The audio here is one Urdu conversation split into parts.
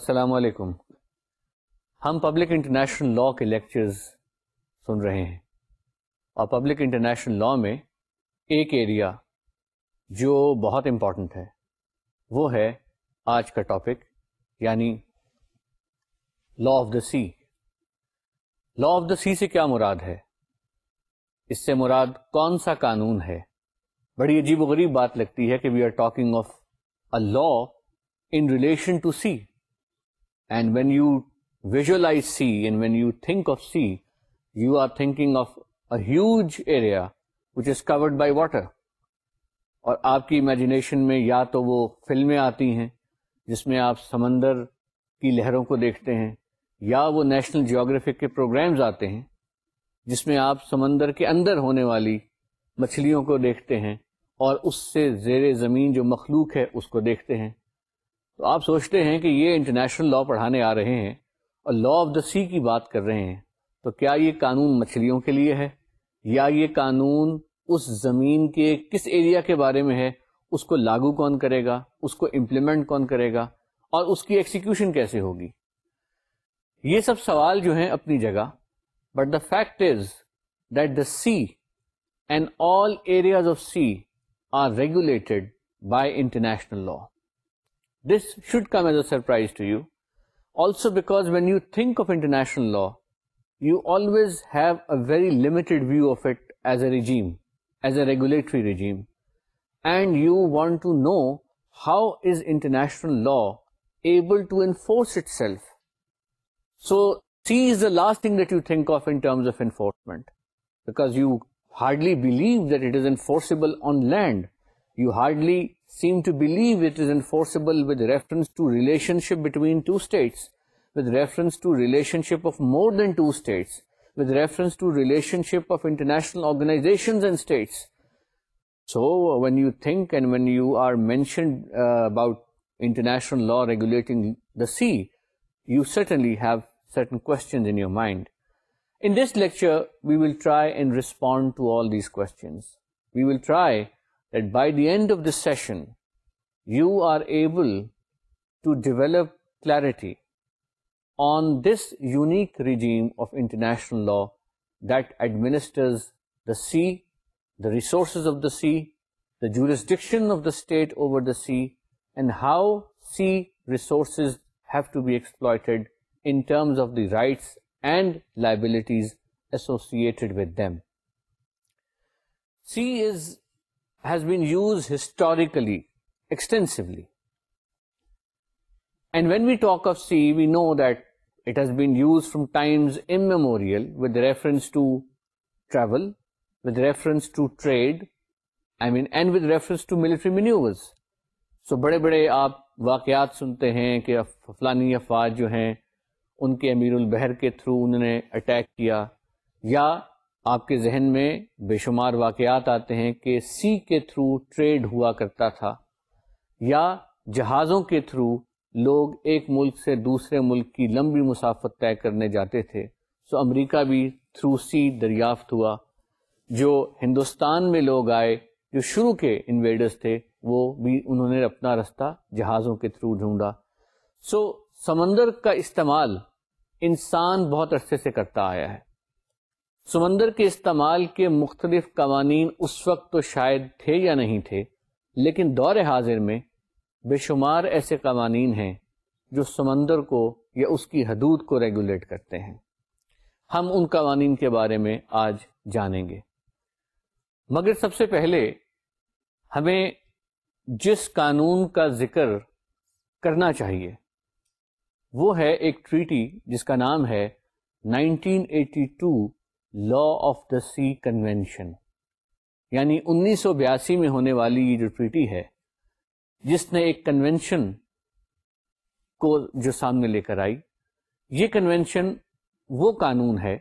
السلام علیکم ہم پبلک انٹرنیشنل لا کے لیکچرز سن رہے ہیں اور پبلک انٹرنیشنل لا میں ایک ایریا جو بہت امپورٹنٹ ہے وہ ہے آج کا ٹاپک یعنی law of the sea law of the sea سے کیا مراد ہے اس سے مراد کون سا قانون ہے بڑی عجیب و غریب بات لگتی ہے کہ we are talking of a law in relation to sea and when you visualise sea and when you think of sea you are thinking of a huge area which is covered by water اور آپ کی امیجنیشن میں یا تو وہ فلمیں آتی ہیں جس میں آپ سمندر کی لہروں کو دیکھتے ہیں یا وہ نیشنل جیوگرافک کے پروگرامز آتے ہیں جس میں آپ سمندر کے اندر ہونے والی مچھلیوں کو دیکھتے ہیں اور اس سے زیر زمین جو مخلوق ہے اس کو دیکھتے ہیں تو آپ سوچتے ہیں کہ یہ انٹرنیشنل لا پڑھانے آ رہے ہیں اور لا آف دا سی کی بات کر رہے ہیں تو کیا یہ قانون مچھلیوں کے لیے ہے یا یہ قانون اس زمین کے کس ایریا کے بارے میں ہے اس کو لاگو کون کرے گا اس کو امپلیمنٹ کون کرے گا اور اس کی ایکسیکیوشن کیسے ہوگی یہ سب سوال جو ہیں اپنی جگہ but the fact is that the sea and all areas of sea are regulated by international law This should come as a surprise to you. Also because when you think of international law, you always have a very limited view of it as a regime, as a regulatory regime. And you want to know how is international law able to enforce itself. So C is the last thing that you think of in terms of enforcement, because you hardly believe that it is enforceable on land. You hardly seem to believe اٹسبلس مورٹس لا ریگولیٹنگ سیٹنلیزن that by the end of this session, you are able to develop clarity on this unique regime of international law that administers the sea, the resources of the sea, the jurisdiction of the state over the sea, and how sea resources have to be exploited in terms of the rights and liabilities associated with them. Sea is historically extensively been used from times immemorial so بڑے بڑے آپ واقعات سنتے ہیں کہ فلانی افواج جو ہیں ان کے امیر البحر کے تھرو انہوں نے اٹیک کیا یا آپ کے ذہن میں بے شمار واقعات آتے ہیں کہ سی کے تھرو ٹریڈ ہوا کرتا تھا یا جہازوں کے تھرو لوگ ایک ملک سے دوسرے ملک کی لمبی مسافت طے کرنے جاتے تھے سو امریکہ بھی تھرو سی دریافت ہوا جو ہندوستان میں لوگ آئے جو شروع کے انویڈرز تھے وہ بھی انہوں نے اپنا رستہ جہازوں کے تھرو ڈھونڈا سو سمندر کا استعمال انسان بہت عرصے سے کرتا آیا ہے سمندر کے استعمال کے مختلف قوانین اس وقت تو شاید تھے یا نہیں تھے لیکن دور حاضر میں بے شمار ایسے قوانین ہیں جو سمندر کو یا اس کی حدود کو ریگولیٹ کرتے ہیں ہم ان قوانین کے بارے میں آج جانیں گے مگر سب سے پہلے ہمیں جس قانون کا ذکر کرنا چاہیے وہ ہے ایک ٹریٹی جس کا نام ہے nineteen eighty two law of the sea convention یعنی انیس سو بیاسی میں ہونے والی یہ جو ٹریٹی ہے جس نے ایک کنوینشن کو جو سامنے لے کر آئی یہ کنوینشن وہ قانون ہے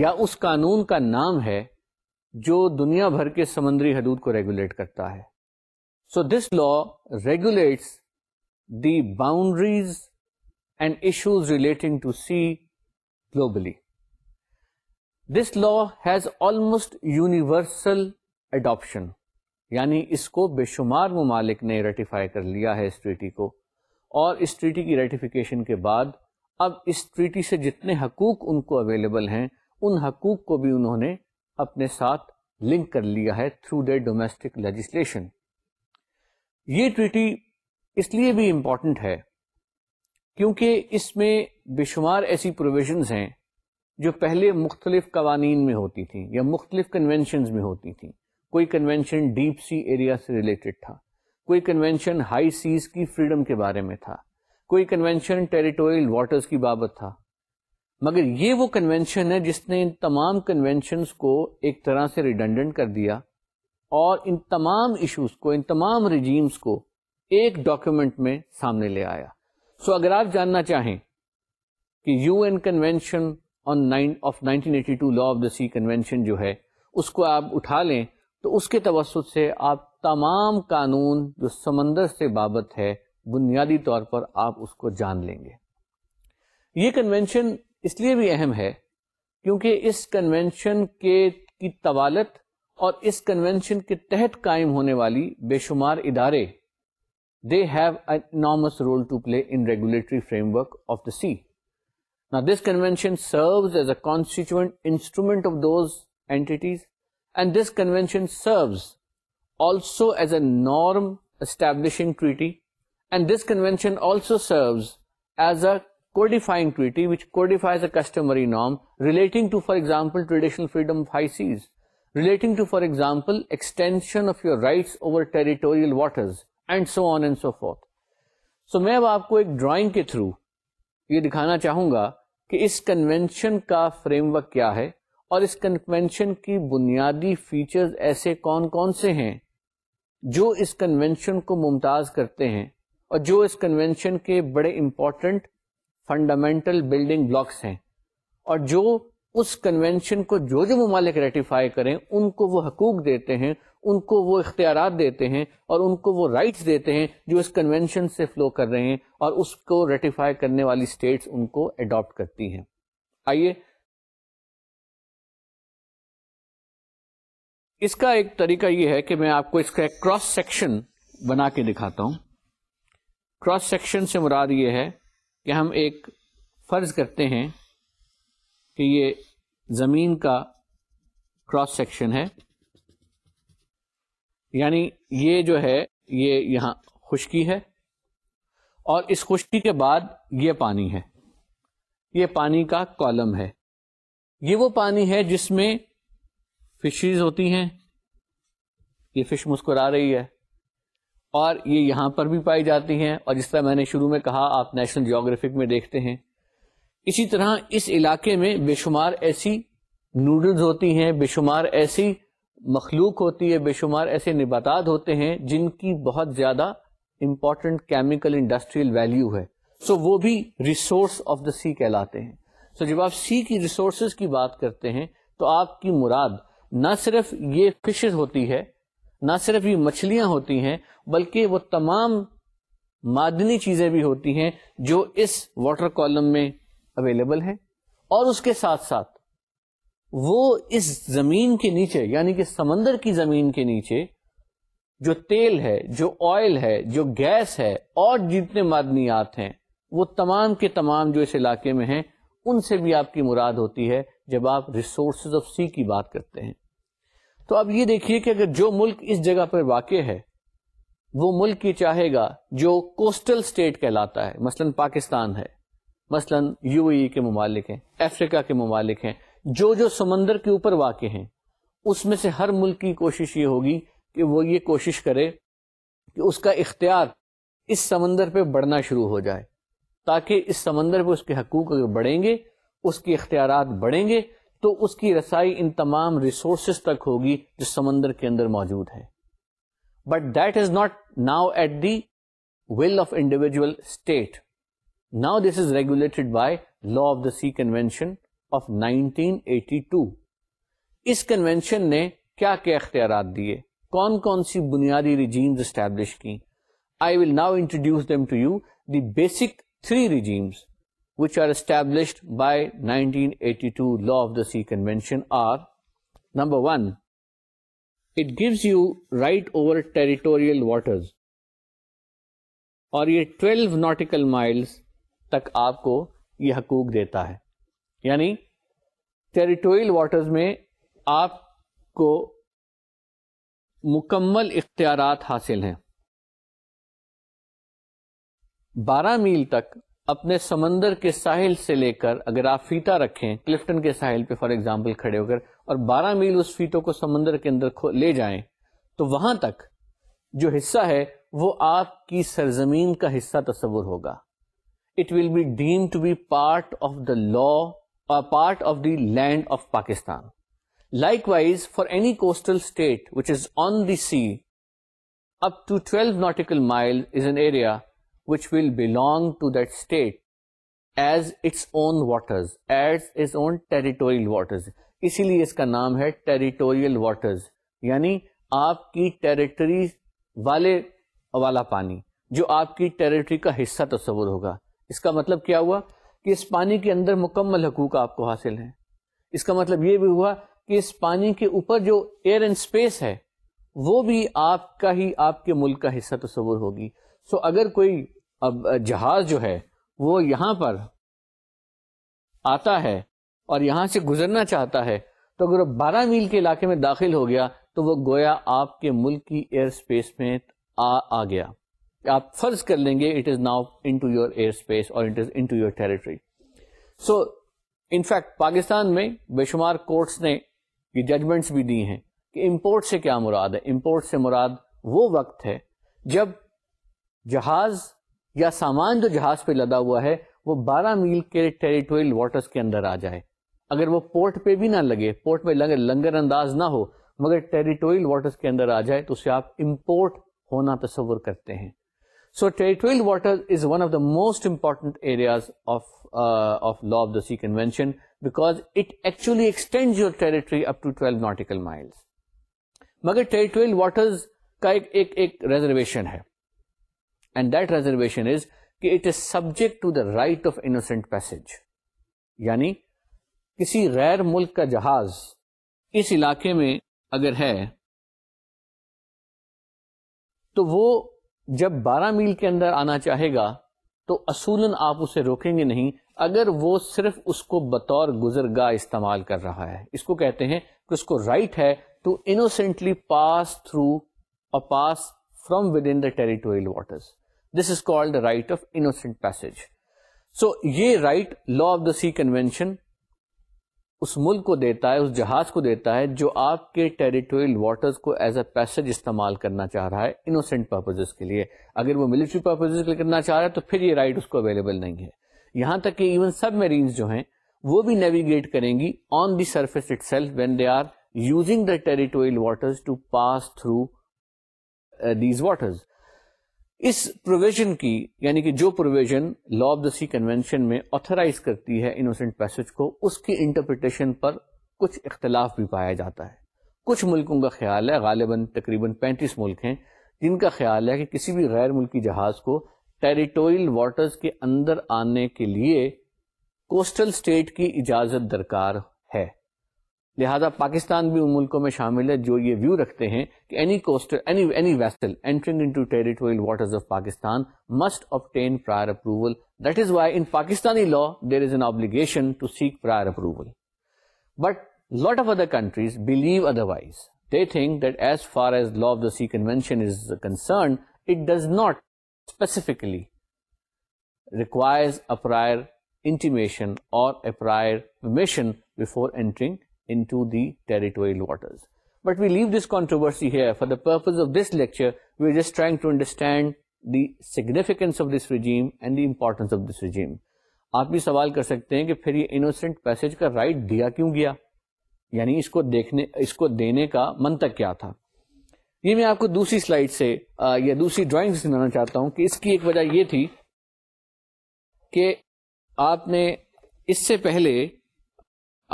یا اس قانون کا نام ہے جو دنیا بھر کے سمندری حدود کو ریگولیٹ کرتا ہے so this law regulates the boundaries and issues relating to sea globally this law has almost universal adoption یعنی اس کو بے شمار ممالک نے ریٹیفائی کر لیا ہے اس ٹریٹی کو اور اس ٹریٹی کی ریٹیفیکیشن کے بعد اب اس ٹریٹی سے جتنے حقوق ان کو اویلیبل ہیں ان حقوق کو بھی انہوں نے اپنے ساتھ لنک کر لیا ہے تھرو دے ڈومسٹک لیجسلیشن یہ ٹریٹی اس لیے بھی امپورٹنٹ ہے کیونکہ اس میں بے شمار ایسی پروویژنز ہیں جو پہلے مختلف قوانین میں ہوتی تھیں یا مختلف کنونشنز میں ہوتی تھیں کوئی کنونشن ڈیپ سی ایریا سے ریلیٹڈ تھا کوئی کنونشن ہائی سیز کی فریڈم کے بارے میں تھا کوئی کنونشن ٹیریٹوریل واٹرز کی بابت تھا مگر یہ وہ کنونشن ہے جس نے ان تمام کنونشنز کو ایک طرح سے ریڈنڈنٹ کر دیا اور ان تمام ایشوز کو ان تمام ریجیمز کو ایک ڈاکیومنٹ میں سامنے لے آیا سو so اگر آپ جاننا چاہیں کہ U N convention of of law the sea convention جو ہے اس کو آپ اٹھا لیں تو اس کے توسط سے آپ تمام قانون جو سمندر سے بابت ہے بنیادی طور پر آپ اس کو جان لیں گے یہ کنوینشن اس لیے بھی اہم ہے کیونکہ اس کنوینشن کے کی طوالت اور اس کنوینشن کے تحت قائم ہونے والی بے شمار ادارے they have a enormous role to play in regulatory framework of the sea serves as اونسٹیچ انسٹرشن servicing relating freedom relating to for example extension of you right over territorial water ایک ڈرائنگ کے تھرو یہ دکھانا چاہوں گا کہ اس کنونشن کا فریم ورک کیا ہے اور اس کنونشن کی بنیادی فیچرز ایسے کون کون سے ہیں جو اس کنونشن کو ممتاز کرتے ہیں اور جو اس کنونشن کے بڑے امپورٹنٹ فنڈامنٹل بلڈنگ بلاکس ہیں اور جو اس کنونشن کو جو جو ممالک ریٹیفائی کریں ان کو وہ حقوق دیتے ہیں ان کو وہ اختیارات دیتے ہیں اور ان کو وہ رائٹس دیتے ہیں جو اس کنونشن سے فلو کر رہے ہیں اور اس کو ریٹیفائی کرنے والی اسٹیٹس ان کو اڈاپٹ کرتی ہیں آئیے اس کا ایک طریقہ یہ ہے کہ میں آپ کو اس کا ایک کراس سیکشن بنا کے دکھاتا ہوں کراس سیکشن سے مراد یہ ہے کہ ہم ایک فرض کرتے ہیں کہ یہ زمین کا کراس سیکشن ہے یعنی یہ جو ہے یہ یہاں خشکی ہے اور اس خشکی کے بعد یہ پانی ہے یہ پانی کا کالم ہے یہ وہ پانی ہے جس میں فشیز ہوتی ہیں یہ فش مسکرا رہی ہے اور یہ یہاں پر بھی پائی جاتی ہیں اور جس طرح میں نے شروع میں کہا آپ نیشنل جیوگرافک میں دیکھتے ہیں اسی طرح اس علاقے میں بے شمار ایسی نوڈلز ہوتی ہیں بے شمار ایسی مخلوق ہوتی ہے بے شمار ایسے نباتات ہوتے ہیں جن کی بہت زیادہ امپورٹنٹ کیمیکل انڈسٹریل ویلیو ہے سو so, وہ بھی ریسورس آف دا سی کہلاتے ہیں سو so, جب آپ سی کی ریسورسز کی بات کرتے ہیں تو آپ کی مراد نہ صرف یہ فشز ہوتی ہے نہ صرف یہ مچھلیاں ہوتی ہیں بلکہ وہ تمام معدنی چیزیں بھی ہوتی ہیں جو اس واٹر کالم میں اویلیبل ہیں اور اس کے ساتھ ساتھ وہ اس زمین کے نیچے یعنی کہ سمندر کی زمین کے نیچے جو تیل ہے جو آئل ہے جو گیس ہے اور جتنے معدنیات ہیں وہ تمام کے تمام جو اس علاقے میں ہیں ان سے بھی آپ کی مراد ہوتی ہے جب آپ ریسورسز آف سی کی بات کرتے ہیں تو اب یہ دیکھیے کہ اگر جو ملک اس جگہ پر واقع ہے وہ ملک یہ چاہے گا جو کوسٹل اسٹیٹ کہلاتا ہے مثلا پاکستان ہے مثلا یو اے اے کے ممالک ہیں افریقہ کے ممالک ہیں جو جو سمندر کے اوپر واقع ہیں اس میں سے ہر ملک کی کوشش یہ ہوگی کہ وہ یہ کوشش کرے کہ اس کا اختیار اس سمندر پہ بڑھنا شروع ہو جائے تاکہ اس سمندر پہ اس کے حقوق اگر بڑھیں گے اس کے اختیارات بڑھیں گے تو اس کی رسائی ان تمام ریسورسز تک ہوگی جو سمندر کے اندر موجود ہے but that is not now at the will of individual state now this is regulated by law of the sea convention of 1982 اس کنونشن نے کیا کیا اختیارات دیے کون کون سی بنیادی ریجیمز اسٹیبلش کی I will now introduce them to you the basic three regimes which are established by 1982 eighty two law of the sea convention are number one it gives you right over territorial waters اور یہ 12 ناٹیکل مائلز تک آپ کو یہ حقوق دیتا ہے یعنی ٹیریٹوریل واٹرز میں آپ کو مکمل اختیارات حاصل ہیں بارہ میل تک اپنے سمندر کے ساحل سے لے کر اگر آپ فیتا رکھیں کلفٹن کے ساحل پہ فار ایگزامپل کھڑے ہو کر اور بارہ میل اس فیٹوں کو سمندر کے اندر لے جائیں تو وہاں تک جو حصہ ہے وہ آپ کی سرزمین کا حصہ تصور ہوگا it will be deemed to be part of the law part of the land of Pakistan likewise for any coastal state state which which is is on the sea up to to twelve nautical mile an area will belong that as its own waters as own territorial waters اسی لیے اس کا نام ہے ٹیریٹوریل واٹرز یعنی آپ کی ٹیریٹری والے والا پانی جو آپ کی ٹیریٹری کا حصہ تصور ہوگا اس کا مطلب کیا ہوا کہ اس پانی کے اندر مکمل حقوق آپ کو حاصل ہیں اس کا مطلب یہ بھی ہوا کہ اس پانی کے اوپر جو ایئر اینڈ اسپیس ہے وہ بھی آپ کا ہی آپ کے ملک کا حصہ تصور ہوگی سو so اگر کوئی اب جہاز جو ہے وہ یہاں پر آتا ہے اور یہاں سے گزرنا چاہتا ہے تو اگر وہ بارہ میل کے علاقے میں داخل ہو گیا تو وہ گویا آپ کے ملک کی ایئر اسپیس میں آ, آ گیا آپ فرض کر لیں گے it is now your air space اور ٹیریٹری سو پاکستان میں بے شمار کورٹس نے یہ ججمنٹس بھی دی ہیں کہ امپورٹ سے کیا مراد ہے امپورٹ سے مراد وہ وقت ہے جب جہاز یا سامان جو جہاز پہ لدا ہوا ہے وہ بارہ میل کے ٹیریٹوریل واٹرز کے اندر آ جائے اگر وہ پورٹ پہ بھی نہ لگے پورٹ پہ لنگر انداز نہ ہو مگر ٹیریٹوریل واٹرز کے اندر آ جائے تو اسے آپ امپورٹ ہونا تصور کرتے ہیں so territorial water is one of the most important areas of law of the sea convention because it actually extend your territory up to twelve اپلیکل miles مگر ٹریٹوریل واٹرز کا ایک ایک ریزرویشن ہے اینڈ دیٹ ریزرویشن از کہ it is subject to the right of innocent passage یعنی کسی غیر ملک کا جہاز اس علاقے میں اگر ہے تو وہ جب بارہ میل کے اندر آنا چاہے گا تو اصولاً آپ اسے روکیں گے نہیں اگر وہ صرف اس کو بطور گزر گاہ استعمال کر رہا ہے اس کو کہتے ہیں کہ اس کو رائٹ ہے to innocently pass through a pass from within the territorial waters this is called right of innocent passage so یہ right law of the sea convention اس ملک کو دیتا ہے اس جہاز کو دیتا ہے جو آپ کے ٹیریٹوریل واٹرز کو ایز اے پیسج استعمال کرنا چاہ رہا ہے کے لیے اگر وہ ملٹری کے لیے کرنا چاہ رہا ہے تو پھر یہ رائٹ اس کو اویلیبل نہیں ہے یہاں تک کہ ایون سب میرینس جو ہیں وہ بھی نیویگیٹ کریں گی on the surface itself when they are using the territorial waters to pass through these waters us provision کی یعنی کہ جو provision law of the sea convention میں آتھرائز کرتی ہے انوسینٹ پیسج کو اس کی انٹرپریٹیشن پر کچھ اختلاف بھی پایا جاتا ہے کچھ ملکوں کا خیال ہے غالباً تقریباً پینتیس ملک ہیں جن کا خیال ہے کہ کسی بھی غیر ملکی جہاز کو ٹیریٹوریل واٹرز کے اندر آنے کے لیے کوسٹل اسٹیٹ کی اجازت درکار لہذا پاکستان بھی ان ملکوں میں شامل ہے جو یہ ویو رکھتے ہیں کہ any any waters of Pakistan must obtain prior approval that is why in Pakistani law there is an obligation to seek prior approval but lot of other countries believe otherwise they think that as far as law of the sea convention is concern it does not specifically requires a prior intimation اور a prior mission before entering into the territorial waters. But we leave this controversy here for the purpose of this lecture, we are just trying to understand the significance of this regime and the importance of this regime. آپ بھی سوال کر سکتے ہیں کہ پھر یہ انوسینٹ پیسج کا رائٹ دیا کیوں گیا یعنی اس کو دیکھنے اس کو دینے کا منتق کیا تھا یہ میں آپ کو دوسری سلائڈ سے یا دوسری ڈرائنگ سے سنانا چاہتا ہوں کہ اس کی ایک وجہ یہ تھی کہ آپ نے اس سے پہلے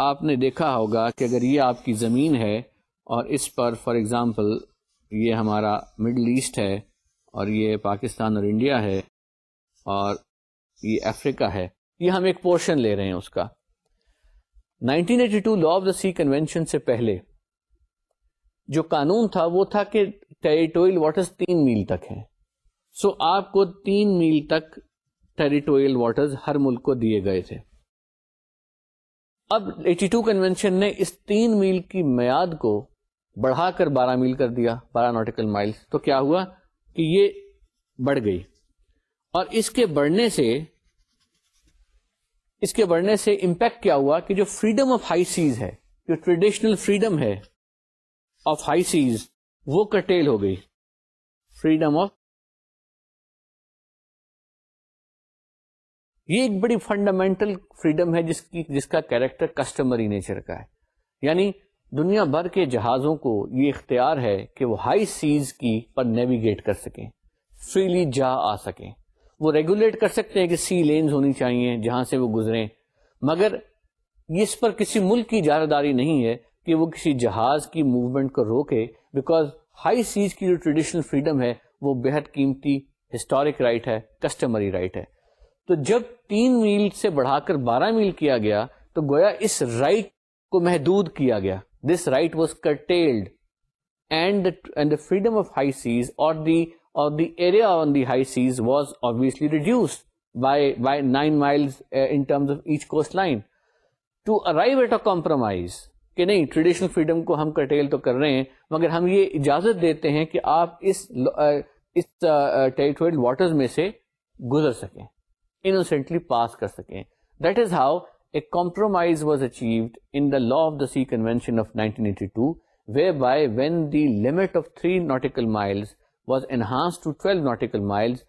آپ نے دیکھا ہوگا کہ اگر یہ آپ کی زمین ہے اور اس پر فار ایگزامپل یہ ہمارا مڈل ایسٹ ہے اور یہ پاکستان اور انڈیا ہے اور یہ افریقہ ہے یہ ہم ایک پورشن لے رہے ہیں اس کا 1982 eighty two law of the sea convention سے پہلے جو قانون تھا وہ تھا کہ ٹیریٹوریل واٹرز تین میل تک ہیں سو so آپ کو تین میل تک ٹیریٹوریل واٹرز ہر ملک کو دیے گئے تھے ایٹی ٹو کنوینشن نے اس تین میل کی میاد کو بڑھا کر بارہ میل کر دیا بارہ نوٹیکل مائل تو کیا ہوا کہ یہ بڑھ گئی اور اس کے بڑھنے سے اس کے بڑھنے سے امپیکٹ کیا ہوا کہ جو فریڈم آف ہائی سیز ہے جو ٹریڈیشنل فریڈم ہے آف ہائی سیز وہ کٹیل ہو گئی فریڈم آف یہ ایک بڑی فنڈامینٹل فریڈم ہے جس کی جس کا کیریکٹر کسٹمری نیچر کا ہے یعنی دنیا بھر کے جہازوں کو یہ اختیار ہے کہ وہ ہائی سیز کی پر نیویگیٹ کر سکیں فریلی جا آ سکیں وہ ریگولیٹ کر سکتے ہیں کہ سی لینز ہونی چاہیے جہاں سے وہ گزریں مگر اس پر کسی ملک کی اجارہ داری نہیں ہے کہ وہ کسی جہاز کی موومنٹ کو روکے بیکاز ہائی سیز کی جو ٹریڈیشنل فریڈم ہے وہ بہت قیمتی ہسٹورک رائٹ ہے کسٹمری رائٹ ہے تو جب تین میل سے بڑھا کر بارہ میل کیا گیا تو گویا اس رائٹ کو محدود کیا گیا this right was curtailed and and the freedom of high seas اور دی اور the area on the high seas was obviously reduced by by nine miles in terms of each coastline to arrive at a compromise کہ نہیں ٹریڈیشنل فریڈم کو ہم کرٹیل تو کر رہے ہیں مگر ہم یہ اجازت دیتے ہیں کہ آپ اس ٹیریٹوریل uh, واٹرز uh, میں سے گزر سکیں innocently pass kar sakein. That is how a compromise was achieved in the Law of the Sea Convention of 1982, whereby when the limit of 3 nautical miles was enhanced to 12 nautical miles,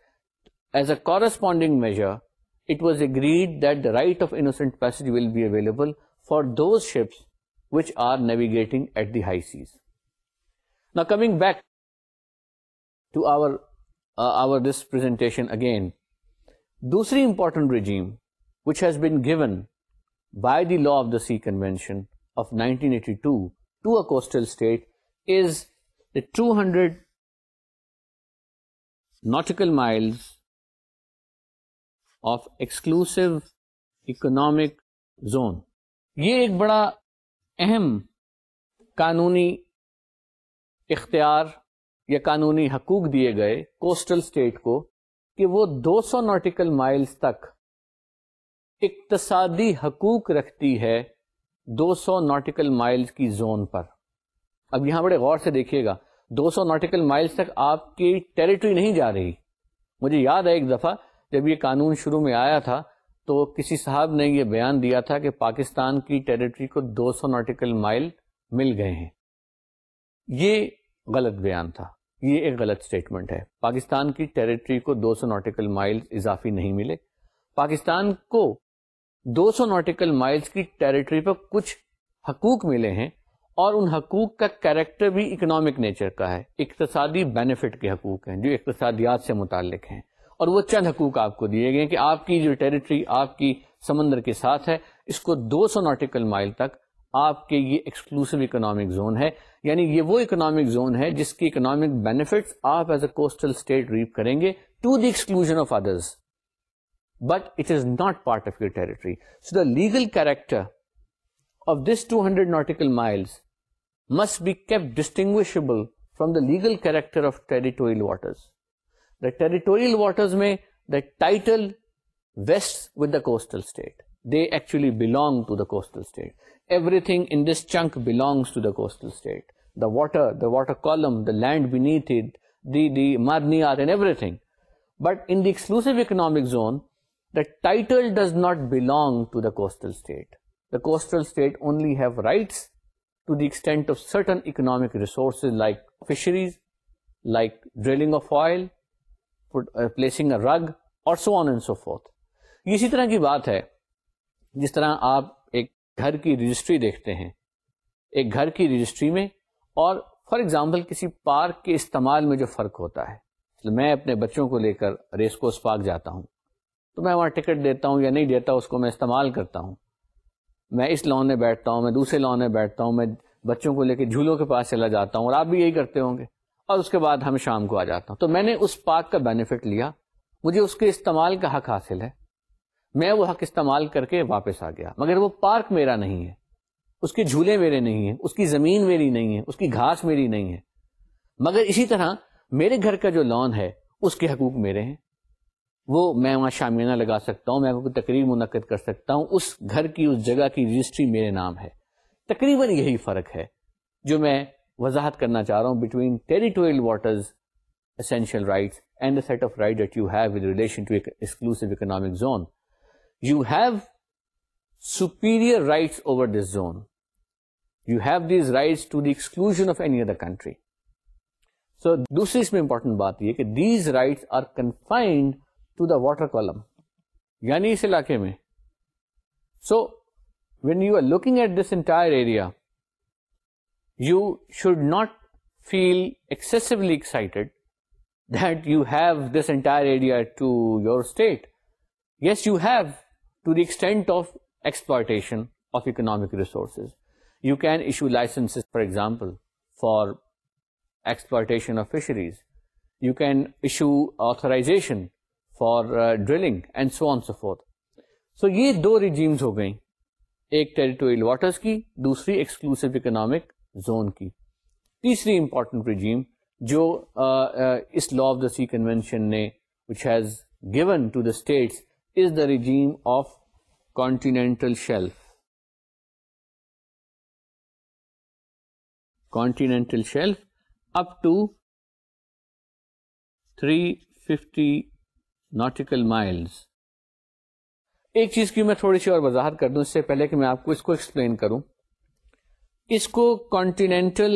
as a corresponding measure, it was agreed that the right of innocent passage will be available for those ships which are navigating at the high seas. Now coming back to our uh, this presentation again, دوسری important regime which has been given by the law of the sea convention of nineteen eighty two to a coastal state is two hundred nautical mile of exclusive economic zone یہ ایک بڑا اہم قانونی اختیار یا قانونی حقوق دیے گئے کوسٹل اسٹیٹ کو کہ وہ دو سو نوٹیکل مائلز تک اقتصادی حقوق رکھتی ہے دو سو نوٹیکل مائلز کی زون پر اب یہاں بڑے غور سے دیکھیے گا دو سو نوٹیکل مائلز تک آپ کی ٹیریٹری نہیں جا رہی مجھے یاد ہے ایک دفعہ جب یہ قانون شروع میں آیا تھا تو کسی صاحب نے یہ بیان دیا تھا کہ پاکستان کی ٹیریٹری کو دو سو نوٹیکل مائل مل گئے ہیں یہ غلط بیان تھا یہ ایک غلط اسٹیٹمنٹ ہے پاکستان کی ٹریٹری کو دو سو ناٹیکل مائلز اضافی نہیں ملے پاکستان کو دو سو ناٹیکل مائلس کی ٹیریٹری پر کچھ حقوق ملے ہیں اور ان حقوق کا کیریکٹر بھی اکنامک نیچر کا ہے اقتصادی بینیفٹ کے حقوق ہیں جو اقتصادیات سے متعلق ہیں اور وہ چند حقوق آپ کو دیے گئے ہیں کہ آپ کی جو ٹریٹری آپ کی سمندر کے ساتھ ہے اس کو دو سو ناٹیکل مائل تک آپ کے یہ ایکسکلوسو اکنامک زون ہے یعنی یہ وہ اکنامک زون ہے جس کی اکنامک بینیفٹ آپ as a coastal state reap کریں گے to the of of others but it is not part your so the legal character of this two hundred nautical miles must be keep distinguishable from the legal character of territorial waters the territorial waters میں the title vest with the coastal state they actually belong to the coastal state everything in this chunk belongs to the coastal state the water the water column the land beneath it the marine are and everything but in exclusive economic zone the title does not belong to the coastal state the coastal state only have rights to the extent of certain economic resources like fisheries like drilling of oil placing a rig اور اسی طرح کی بات ہے جس طرح آپ ایک گھر کی رجسٹری دیکھتے ہیں ایک گھر کی رجسٹری میں اور فار ایگزامپل کسی پارک کے استعمال میں جو فرق ہوتا ہے میں اپنے بچوں کو لے کر ریس کوس پارک جاتا ہوں تو میں وہاں ٹکٹ دیتا ہوں یا نہیں دیتا اس کو میں استعمال کرتا ہوں میں اس میں بیٹھتا ہوں میں دوسرے میں بیٹھتا ہوں میں بچوں کو لے کے جھولوں کے پاس چلا جاتا ہوں اور آپ بھی یہی کرتے ہوں گے اور اس کے بعد ہم شام کو آ جاتا ہوں تو میں نے اس پارک کا بینیفٹ لیا مجھے اس کے استعمال کا حق حاصل ہے میں وہ حق استعمال کر کے واپس آ گیا مگر وہ پارک میرا نہیں ہے اس کے جھولے میرے نہیں ہیں اس کی زمین میری نہیں ہے اس کی گھاس میری نہیں ہے مگر اسی طرح میرے گھر کا جو لون ہے اس کے حقوق میرے ہیں وہ میں وہاں شامینہ لگا سکتا ہوں میں تقریر منعقد کر سکتا ہوں اس گھر کی اس جگہ کی رجسٹری میرے نام ہے تقریباً یہی فرق ہے جو میں وضاحت کرنا چاہ رہا ہوں between territorial waters essential rights and set of right relation to exclusive economic zone you have superior rights over this zone you have these written of any other country so دوسری اس میں امپورٹنٹ بات یہ کہ these rights are confined to the water column یعنی اس علاقے میں so when you are looking at this entire area you should not feel excessively excited that you have this entire area to your state yes you have to the extent of exploitation of economic resources you can issue license for example for exploitation of fisheries you can issue authorization for drilling and so on so forth so یہ دو ریجیمز ہو گئیں ایک ٹیریٹوریل واٹرز کی دوسری ایکسکلوسو اکنامک زون کی تیسری امپورٹنٹ رجیم جو اس law of the sea convention نے which has given to the states the regime of of shelf shelf. Shelf up to to 350 nautical miles. ایک چیز کی میں تھوڑی سی اور وضاحت کر دوں اس سے پہلے کہ میں آپ کو اس کو ایکسپلین کروں اس کو کانٹینٹل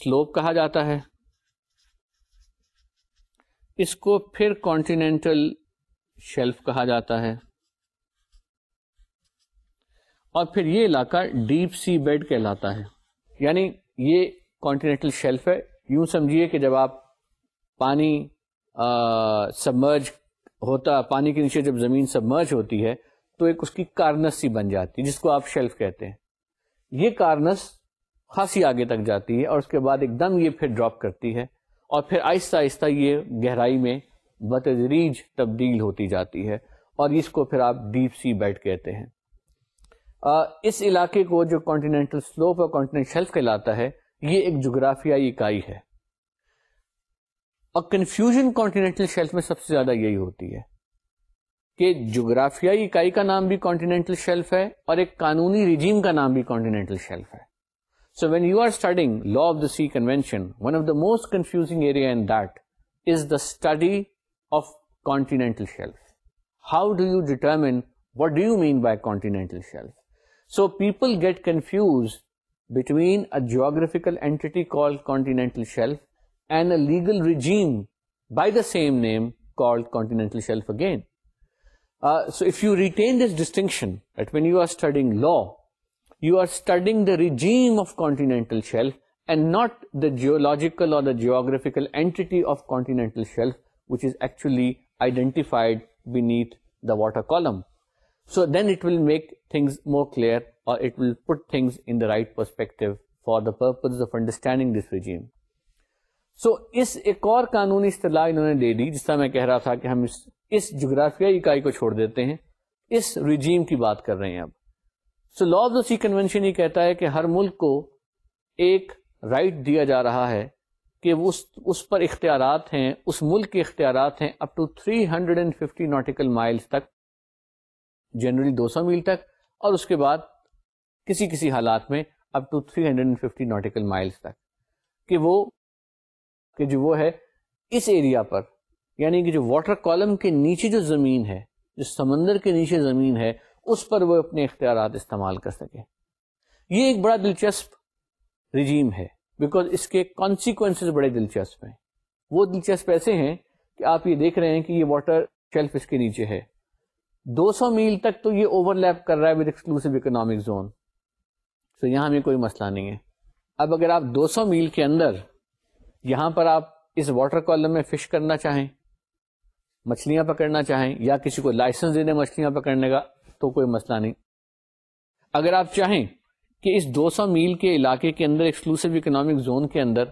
سلوپ کہا جاتا ہے اس کو پھر کانٹینٹل شیلف کہا جاتا ہے اور پھر یہ علاقہ ڈیپ سی بیڈ کہلاتا ہے یعنی یہ کانٹینٹل شیلف ہے یوں سمجھیے کہ جب آپ پانی سبمرج ہوتا پانی کے نیچے جب زمین سبمرج ہوتی ہے تو ایک اس کی کارنس سی بن جاتی ہے جس کو آپ شیلف کہتے ہیں یہ کارنس خاصی آگے تک جاتی ہے اور اس کے بعد ایک دم یہ پھر ڈراپ کرتی ہے اور پھر آہستہ آہستہ یہ گہرائی میں بتدریج تبدیل ہوتی جاتی ہے اور اس کو پھر آپ ڈیپ سی بیٹ کہتے ہیں آ, اس علاقے کو جو کانٹینینٹل سلوپ اور شیلف کہلاتا ہے یہ ایک جغرافیائی اکائی ہے اور کنفیوژن کانٹینینٹل شیلف میں سب سے زیادہ یہی ہوتی ہے کہ جغرافیائی اکائی کا نام بھی کانٹینینٹل شیلف ہے اور ایک قانونی رجیم کا نام بھی کانٹینینٹل شیلف ہے so when you are studying law of the sea convention one of the most confusing area in that is the study of continental shelf. How do you determine what do you mean by continental shelf? So people get confused between a geographical entity called continental shelf and a legal regime by the same name called continental shelf again. Uh, so if you retain this distinction, that when you are studying law, you are studying the regime of continental shelf and not the geological or the geographical entity of continental shelf, which is actually identified beneath the water column. So then it will make things more clear or it will put things in the right perspective for the purpose of understanding this regime. So so, اس ایک اور قانونی اصطلاح انہوں نے دے دی جس طرح میں کہہ رہا تھا کہ ہم اس اس جغرافیائی اکائی کو چھوڑ دیتے ہیں اس ریجیم کی بات کر رہے ہیں اب so law of the sea convention یہ کہتا ہے کہ ہر ملک کو ایک رائٹ right دیا جا رہا ہے کہ وہ اس پر اختیارات ہیں اس ملک کے اختیارات ہیں up to three hundred and fifty nautical miles تک جنرلی دو سو میل تک اور اس کے بعد کسی کسی حالات میں up to three hundred and fifty nautical miles تک کہ وہ ہے اس ایریا پر یعنی کہ جو واٹر کالم کے نیچے جو زمین ہے جو سمندر کے نیچے زمین ہے اس پر وہ اپنے اختیارات استعمال کر سکے یہ ایک بڑا دلچسپ رجیم ہے بیکاز اس کے کانسیکوینس بڑے دلچسپ ہیں وہ دلچسپ ایسے ہیں کہ آپ یہ دیکھ رہے ہیں کہ یہ واٹر شیلف اس کے نیچے ہے دو سو میل تک تو یہ اوور لیپ کر رہا ہے ود ایکسکلوسو اکنامک زون یہاں کوئی مسئلہ نہیں ہے اب اگر آپ دو سو میل کے اندر یہاں پر آپ اس واٹر کالم میں فش کرنا چاہیں مچھلیاں پکڑنا چاہیں یا کسی کو لائسنس دینے مچھلیاں پکڑنے کا تو کوئی مسئلہ نہیں اگر آپ چاہیں کہ اس دو سو میل کے علاقے کے اندر ایکسکلوسو اکنامک زون کے اندر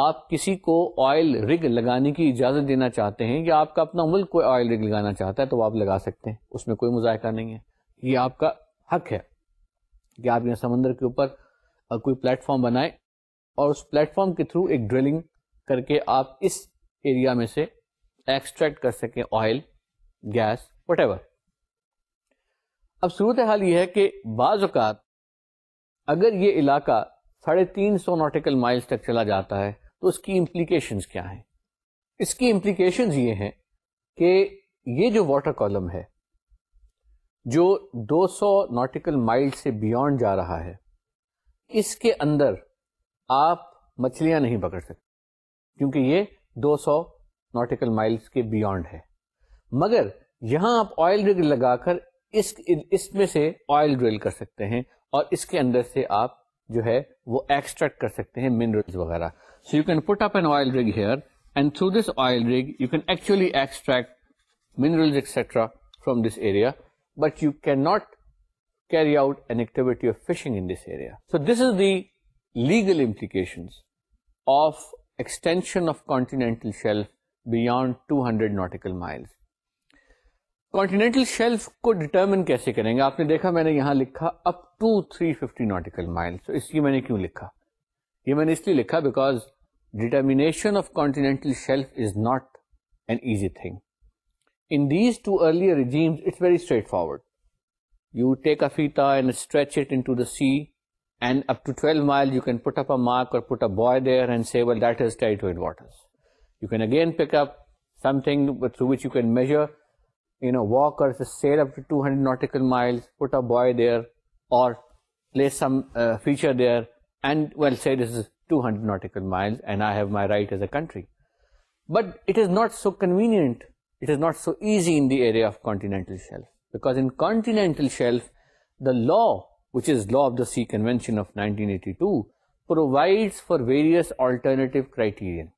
آپ کسی کو آئل رگ لگانے کی اجازت دینا چاہتے ہیں یا آپ کا اپنا ملک کوئی آئل رگ لگانا چاہتا ہے تو آپ لگا سکتے ہیں اس میں کوئی مذائقہ نہیں ہے یہ آپ کا حق ہے کہ آپ یہاں سمندر کے اوپر کوئی پلیٹ فارم بنائے اور اس پلیٹ فارم کے تھرو ایک ڈرلنگ کر کے آپ اس ایریا میں سے ایکسٹریکٹ کر سکیں آئل گیس وٹ ایور اب صورت حال یہ ہے کہ بعض اوقات اگر یہ علاقہ ساڑھے تین سو نوٹیکل مائلس تک چلا جاتا ہے تو اس کی امپلیکیشنز کیا ہیں اس کی امپلیکیشنز یہ ہیں کہ یہ جو واٹر کالم ہے جو دو سو نوٹیکل مائل سے بیونڈ جا رہا ہے اس کے اندر آپ مچھلیاں نہیں پکڑ سکتے کیونکہ یہ دو سو ناٹیکل مائلس کے بیونڈ ہے مگر یہاں آپ آئل ڈرل لگا کر اس اس میں سے آئل ڈرل کر سکتے ہیں اور اس کے اندر سے آپ جو ہے وہ ایکسٹریکٹ کر سکتے ہیں منرل وغیرہ so you can put up an oil rig here and through this oil rig you can actually extract mineral extra from this area but you can not carry out an activity of fishing in this area so this is the legal implication of extension of continental shelf beyond two hundred nautical miles continental shelf کو ڈیٹرمن کیسے کریں گے آپ نے دیکھا میں نے یہاں لکھا up to three fifty nautical اس لیے میں نے کیوں لکھا یہ میں نے اس لیے لکھا because determination of continental shelf is not an easy thing in these two it's very straightforward you take فیتا and stretch it in the sea and up to twelve mile you can put up mark or put buoy and see well that is tight you can again pick up something through which you can measure walk, or if you sail up to 200 nautical miles, put a buoy there or place some uh, feature there, and well, say this is 200 nautical miles and I have my right as a country. But it is not so convenient, it is not so easy in the area of continental shelf, because in continental shelf, the law, which is Law of the Sea Convention of 1982, provides for various alternative criterion.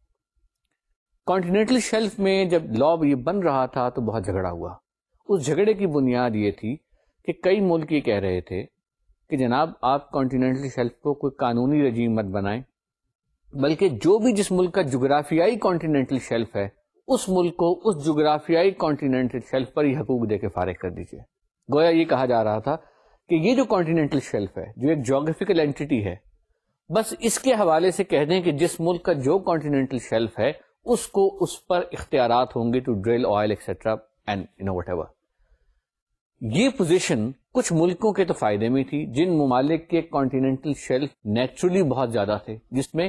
Continental shelf میں جب لا یہ بن رہا تھا تو بہت جھگڑا ہوا اس جھگڑے کی بنیاد یہ تھی کہ کئی ملک یہ کہہ رہے تھے کہ جناب آپ کانٹینینٹل شیلف کو کوئی قانونی رجیم مت بنائیں بلکہ جو بھی جس ملک کا جغرافیائی کانٹینینٹل شیلف ہے اس ملک کو اس جغرافیائی کانٹینینٹل شیلف پر ہی حقوق دے کے فارغ کر دیجیے گویا یہ کہا جا رہا تھا کہ یہ جو کانٹینینٹل شیلف ہے جو ایک جغرافیکل اینٹی ہے بس اس کے حوالے سے کہہ دیں کہ جس ملک کا جو کانٹینینٹل شیلف ہے اس کو اس پر اختیارات ہوں گے ٹو ڈرل آئل ایکسیٹرا یہ پوزیشن کچھ ملکوں کے تو فائدے میں تھی جن ممالک کے کانٹینینٹل شیلف نیچرلی بہت زیادہ تھے جس میں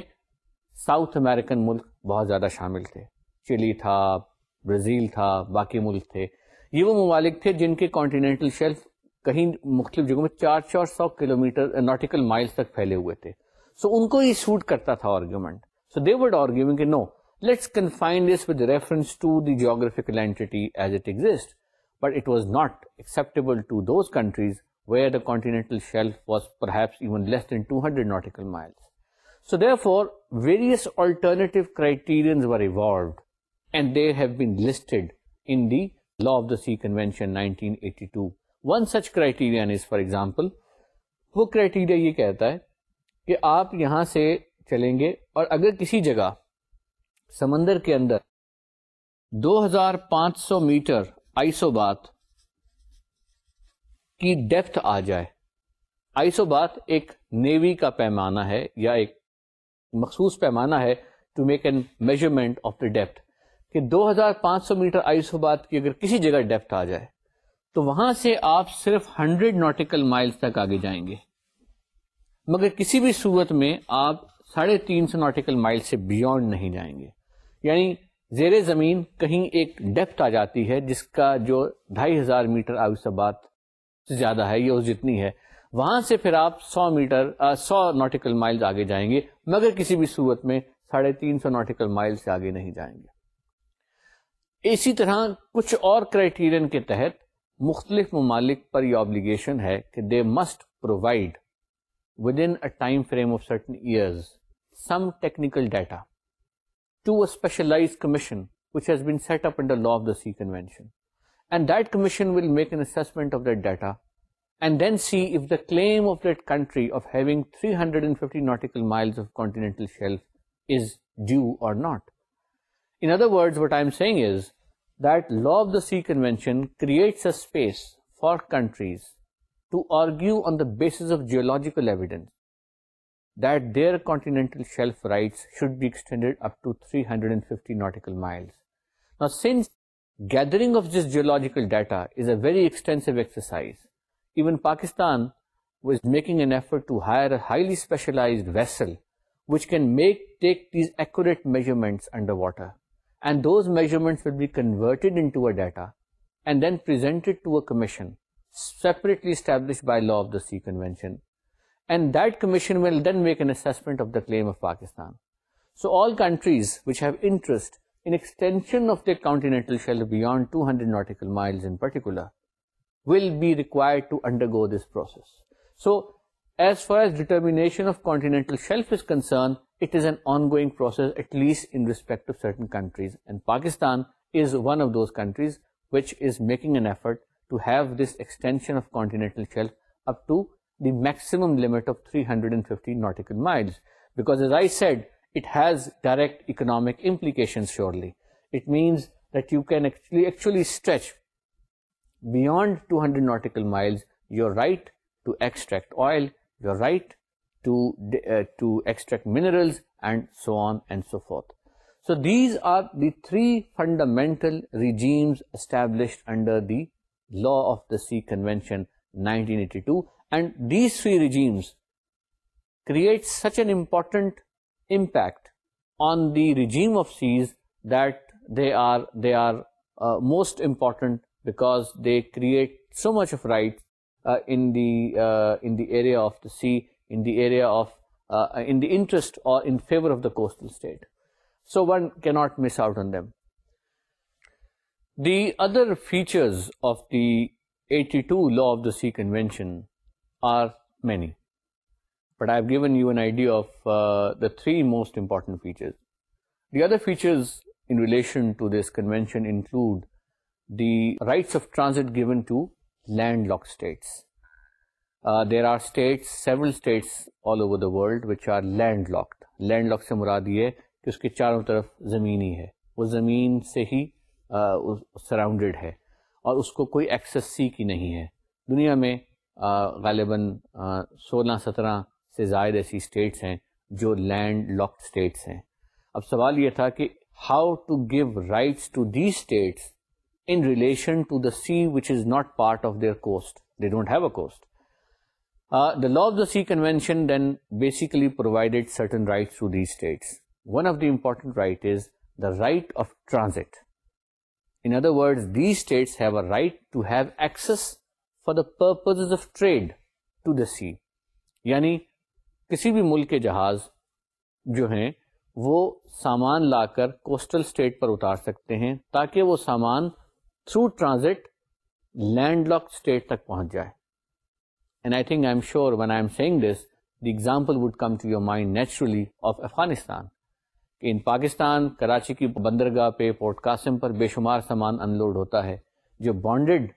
ساؤتھ امیرکن ملک بہت زیادہ شامل تھے چلی تھا برازیل تھا باقی ملک تھے یہ وہ ممالک تھے جن کے کانٹینٹل شیلف کہیں مختلف جگہوں میں چار چار سو کلو میٹر ناٹیکل مائلس تک پھیلے ہوئے تھے سو so, ان کو یہ سوٹ کرتا تھا argument so they would argument no let's confines reference to the geographist but it was not acceptable example وہ کرائیٹیری یہ کہتا ہے کہ آپ یہاں سے چلیں گے اور اگر کسی جگہ سمندر کے اندر دو ہزار پانچ سو میٹر بات کی ڈیپتھ آ جائے بات ایک نیوی کا پیمانہ ہے یا ایک مخصوص پیمانہ ہے to make an measurement of the depth کہ دو ہزار پانچ سو میٹر بات کی اگر کسی جگہ ڈیپتھ آ جائے تو وہاں سے آپ صرف ہنڈریڈ نوٹیکل مائلز تک آگے جائیں گے مگر کسی بھی صورت میں آپ ساڑھے تین سو نوٹیکل مائل سے بیونڈ نہیں جائیں گے یعنی زیر زمین کہیں ایک ڈیپتھ آ جاتی ہے جس کا جو ڈھائی ہزار میٹر آب سے زیادہ ہے یا اس جتنی ہے وہاں سے پھر آپ سو میٹر سو ناٹیکل مائل آگے جائیں گے مگر کسی بھی صورت میں ساڑھے تین سو ناٹیکل مائل سے آگے نہیں جائیں گے اسی طرح کچھ اور کرائٹیرین کے تحت مختلف ممالک پر یہ آبلیگیشن ہے کہ they must provide with in time frame of certain years some technical data ائزشنچٹنٹ data claim of دنٹریڈل سیونٹس of geological evidence their continental shelf rights and دمشن will done make اینسمنٹ of the claim of Pakistan so all have انٹرسٹینشن shelf بیاونڈریڈکلر go this so as far as ڈیٹرمنیشنشنٹل maximum لنڈریڈ ٹوٹریکٹ oil یورسٹر the law of the session regimes create such an important impact on the regime of seas that they are most important they much of the sea the interest coastal state so one key not miss out the other features of the eighty two law of the sea convention are many but I given you an idea of the three most important features the are the features in relation include the rights there are states all over the world which are land lock land lock سے مراد یہ ہے کہ اس کے چاروں طرف زمین ہی ہے وہ زمین سے ہی سراؤنڈیڈ ہے اور اس کو کوئی ایکسس سی کی نہیں ہے دنیا میں غالباً سولہ سترہ سے زائد ایسی اسٹیٹس ہیں جو لینڈ لاک اسٹیٹس ہیں اب سوال یہ تھا کہ how to give rights to the states in relation to the sea which is not part of their coast they don't have a coast the law of the sea convention then basically provided certain rights to the states one of the important right is the right of transit in other word the states have a right to have access for the purpose of trade to the sea یعنی کسی بھی ملک کے جہاز جو ہیں وہ سامان لا کر کوسٹل اسٹیٹ پر اتار سکتے ہیں تاکہ وہ سامان through transit land lock state تک پہنچ جائے and I think I am sure when I am seeing this the example would come to your mind naturally of Afghanistan کہ ان پاکستان کراچی کی بندرگاہ پہ پورٹ قاسم پر بے شمار سامان انلوڈ ہوتا ہے جو بانڈیڈ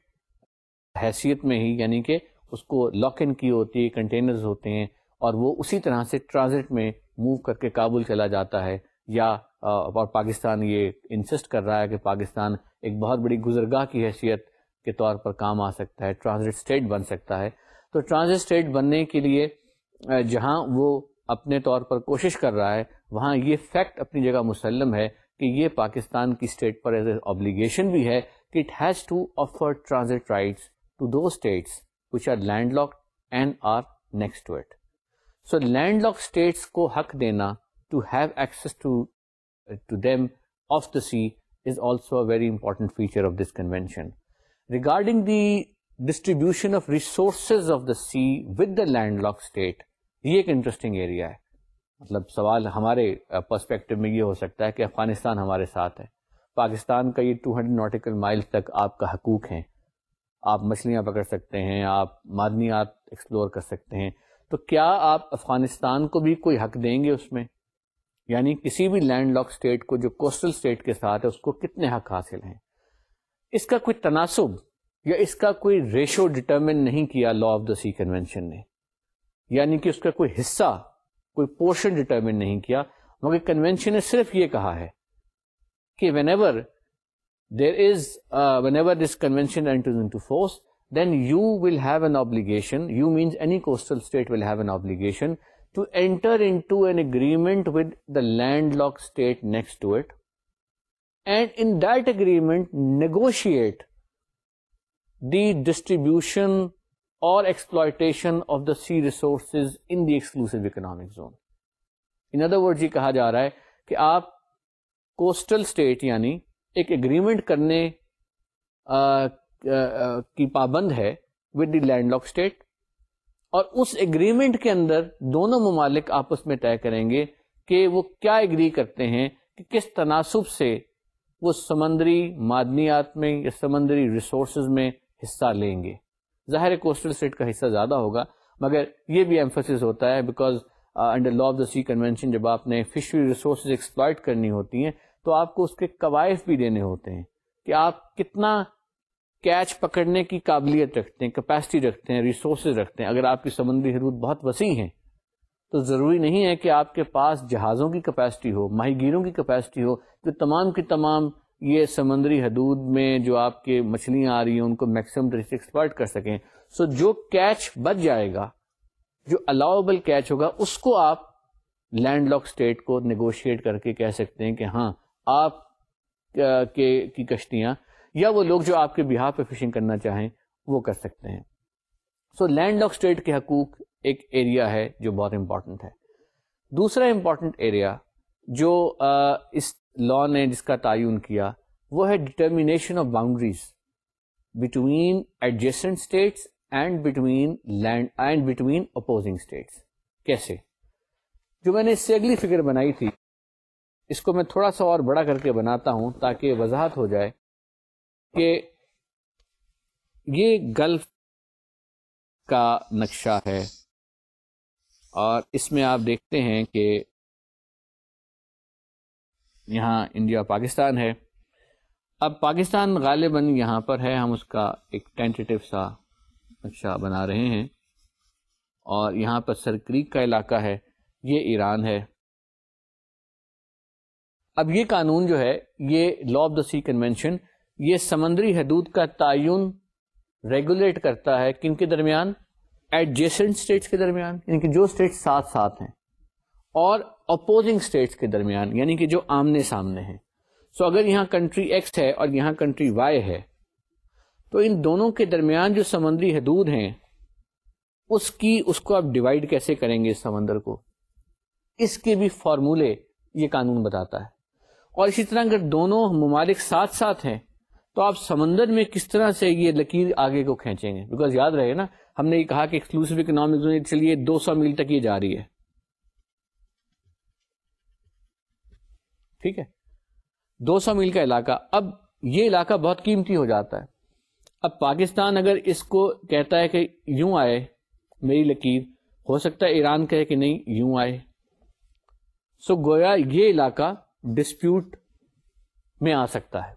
حیثیت میں ہی یعنی کہ اس کو لاک ان کی ہوتی ہے کنٹینرز ہوتے ہیں اور وہ اسی طرح سے ٹرانزٹ میں موو کر کے کابل چلا جاتا ہے یا اور پاکستان یہ انسسٹ کر رہا ہے کہ پاکستان ایک بہت بڑی گزرگاہ کی حیثیت کے طور پر کام آ سکتا ہے ٹرانزٹ اسٹیٹ بن سکتا ہے تو ٹرانزٹ اسٹیٹ بننے کے لیے جہاں وہ اپنے طور پر کوشش کر رہا ہے وہاں یہ فیکٹ اپنی جگہ مسلم ہے کہ یہ پاکستان کی اسٹیٹ پر ایز اے آبلیگیشن بھی ہے کہ it has to offer transit rights land lock آرس لاک اسٹیٹس کو حق دینا ٹو ہیو ایک سی آلسوٹنٹ feature of this convention regarding the distribution of resources of the sea with the land lock state یہ ایک انٹرسٹنگ ایریا ہے مطلب سوال ہمارے پرسپیکٹو uh, میں یہ ہو سکتا ہے کہ افغانستان ہمارے ساتھ ہے پاکستان کا یہ ٹو ہنڈریڈ نوٹیکل مائل تک آپ کا حقوق ہے آپ مچھلیاں پکڑ سکتے ہیں آپ معدنیات ایکسپلور کر سکتے ہیں تو کیا آپ افغانستان کو بھی کوئی حق دیں گے اس میں یعنی کسی بھی لینڈ لاک اسٹیٹ کو جو کوسٹل اسٹیٹ کے ساتھ ہے اس کو کتنے حق حاصل ہیں اس کا کوئی تناسب یا اس کا کوئی ریشو ڈٹرمن نہیں کیا law of the sea convention نے یعنی کہ اس کا کوئی حصہ کوئی پورشن ڈٹرمن نہیں کیا مگر کنوینشن نے صرف یہ کہا ہے کہ whenever there is one ever this conventions then you will have an obligation you means any coastal state will have obligation to enter land lock state next and in the agreement negotiate the distribution or exploitation of the sea resources in the E exclusive economic zone اندر وڈ ہی کہا جا رہا ہے کہ آپ کوسٹل اسٹیٹ یعنی ایک اگریمنٹ کرنے کی پابند ہے with the land lock state اور اس اگریمنٹ کے اندر دونوں ممالک آپس میں طے کریں گے کہ وہ کیا اگری کرتے ہیں کہ کس تناسب سے وہ سمندری معدنیات میں یا سمندری ریسورسز میں حصہ لیں گے ظاہر کوسٹل اسٹیٹ کا حصہ زیادہ ہوگا مگر یہ بھی ایمفسس ہوتا ہے because under law of the sea convention جب آپ نے فشری ریسورسز ایکسپلائٹ کرنی ہوتی ہیں تو آپ کو اس کے قوائف بھی دینے ہوتے ہیں کہ آپ کتنا کیچ پکڑنے کی قابلیت رکھتے ہیں کیپیسٹی رکھتے ہیں ریسورسز رکھتے ہیں اگر آپ کی سمندری حدود بہت وسیع ہیں تو ضروری نہیں ہے کہ آپ کے پاس جہازوں کی کیپیسٹی ہو ماہی گیروں کی کیپیسٹی ہو جو تمام کی تمام یہ سمندری حدود میں جو آپ کے مچھلیاں آ رہی ہیں ان کو میکسیمم ایکسپرٹ کر سکیں سو so, جو کیچ بچ جائے گا جو الاؤبل کیچ ہوگا اس کو آپ لینڈ لاک اسٹیٹ کو نیگوشیٹ کر کے کہہ سکتے ہیں کہ ہاں آپ کے کی کشتیاں یا وہ لوگ جو آپ کے بہار پہ فشنگ کرنا چاہیں وہ کر سکتے ہیں سو لینڈ لاک اسٹیٹ کے حقوق ایک ایریا ہے جو بہت امپورٹنٹ ہے دوسرا امپورٹنٹ ایریا جو اس لا نے جس کا تعین کیا وہ ہے determination of boundaries between adjacent states and between land and between opposing states کیسے جو میں نے اس سے اگلی فکر بنائی تھی اس کو میں تھوڑا سا اور بڑا کر کے بناتا ہوں تاکہ وضاحت ہو جائے کہ یہ گلف کا نقشہ ہے اور اس میں آپ دیکھتے ہیں کہ یہاں انڈیا پاکستان ہے اب پاکستان غالباً یہاں پر ہے ہم اس کا ایک ٹینٹیو سا نقشہ بنا رہے ہیں اور یہاں پر سرکریک کا علاقہ ہے یہ ایران ہے اب یہ قانون جو ہے یہ law of the sea convention یہ سمندری حدود کا تعین ریگولیٹ کرتا ہے کن کے درمیان ایڈجیسنٹ اسٹیٹس کے درمیان یعنی کہ جو اسٹیٹس ساتھ ساتھ ہیں اور اپوزنگ اسٹیٹس کے درمیان یعنی کہ جو آمنے سامنے ہیں سو so اگر یہاں کنٹری ایکس ہے اور یہاں کنٹری وائی ہے تو ان دونوں کے درمیان جو سمندری حدود ہیں اس کی اس کو آپ ڈیوائڈ کیسے کریں گے اس سمندر کو اس کے بھی فارمولے یہ قانون بتاتا ہے اور اسی طرح اگر دونوں ممالک ساتھ ساتھ ہیں تو آپ سمندر میں کس طرح سے یہ لکیر آگے کو کھینچیں گے بیکاز یاد رہے نا ہم نے یہ کہا کہ ایکسکلوسو اکنامک زون کے لیے دو سو میل تک یہ جا رہی ہے ٹھیک ہے دو سو میل کا علاقہ اب یہ علاقہ بہت قیمتی ہو جاتا ہے اب پاکستان اگر اس کو کہتا ہے کہ یوں آئے میری لکیر ہو سکتا ہے ایران کہے کہ نہیں یوں آئے سو گویا یہ علاقہ ڈسپیوٹ میں آ سکتا ہے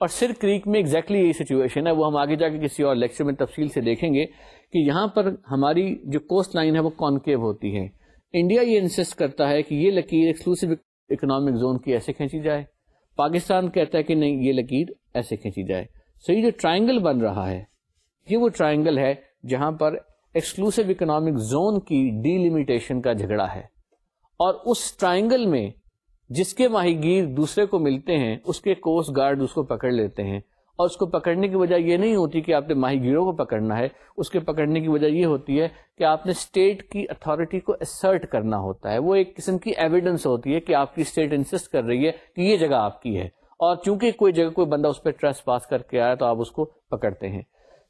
اور سر کریک میں ایگزیکٹلی exactly یہی سچویشن ہے وہ ہم آگے جا کے کسی اور لیکچر میں تفصیل سے دیکھیں گے کہ یہاں پر ہماری جو کوسٹ لائن ہے وہ کونکیو ہوتی ہے انڈیا یہ انسسٹ کرتا ہے کہ یہ لکیر ایکسکلوسو اکنامک زون کی ایسے کھینچی جائے پاکستان کہتا ہے کہ نہیں یہ لکیر ایسے کھینچی جائے سو یہ جو ٹرائنگل بن رہا ہے یہ وہ ٹرائنگل ہے جہاں پر ایکسکلوسو اکنامک زون کی ڈیلیمیٹیشن کا جھگڑا ہے اور اس ٹرائنگل میں جس کے ماہی گیر دوسرے کو ملتے ہیں اس کے کوسٹ گارڈ اس کو پکڑ لیتے ہیں اور اس کو پکڑنے کی وجہ یہ نہیں ہوتی کہ آپ نے ماہی گیروں کو پکڑنا ہے اس کے پکڑنے کی وجہ یہ ہوتی ہے کہ آپ نے اسٹیٹ کی اتھارٹی کو اسرٹ کرنا ہوتا ہے وہ ایک قسم کی ایویڈنس ہوتی ہے کہ آپ کی اسٹیٹ انسسٹ کر رہی ہے کہ یہ جگہ آپ کی ہے اور چونکہ کوئی جگہ کوئی بندہ اس پہ ٹرسٹ پاس کر کے آیا تو آپ اس کو پکڑتے ہیں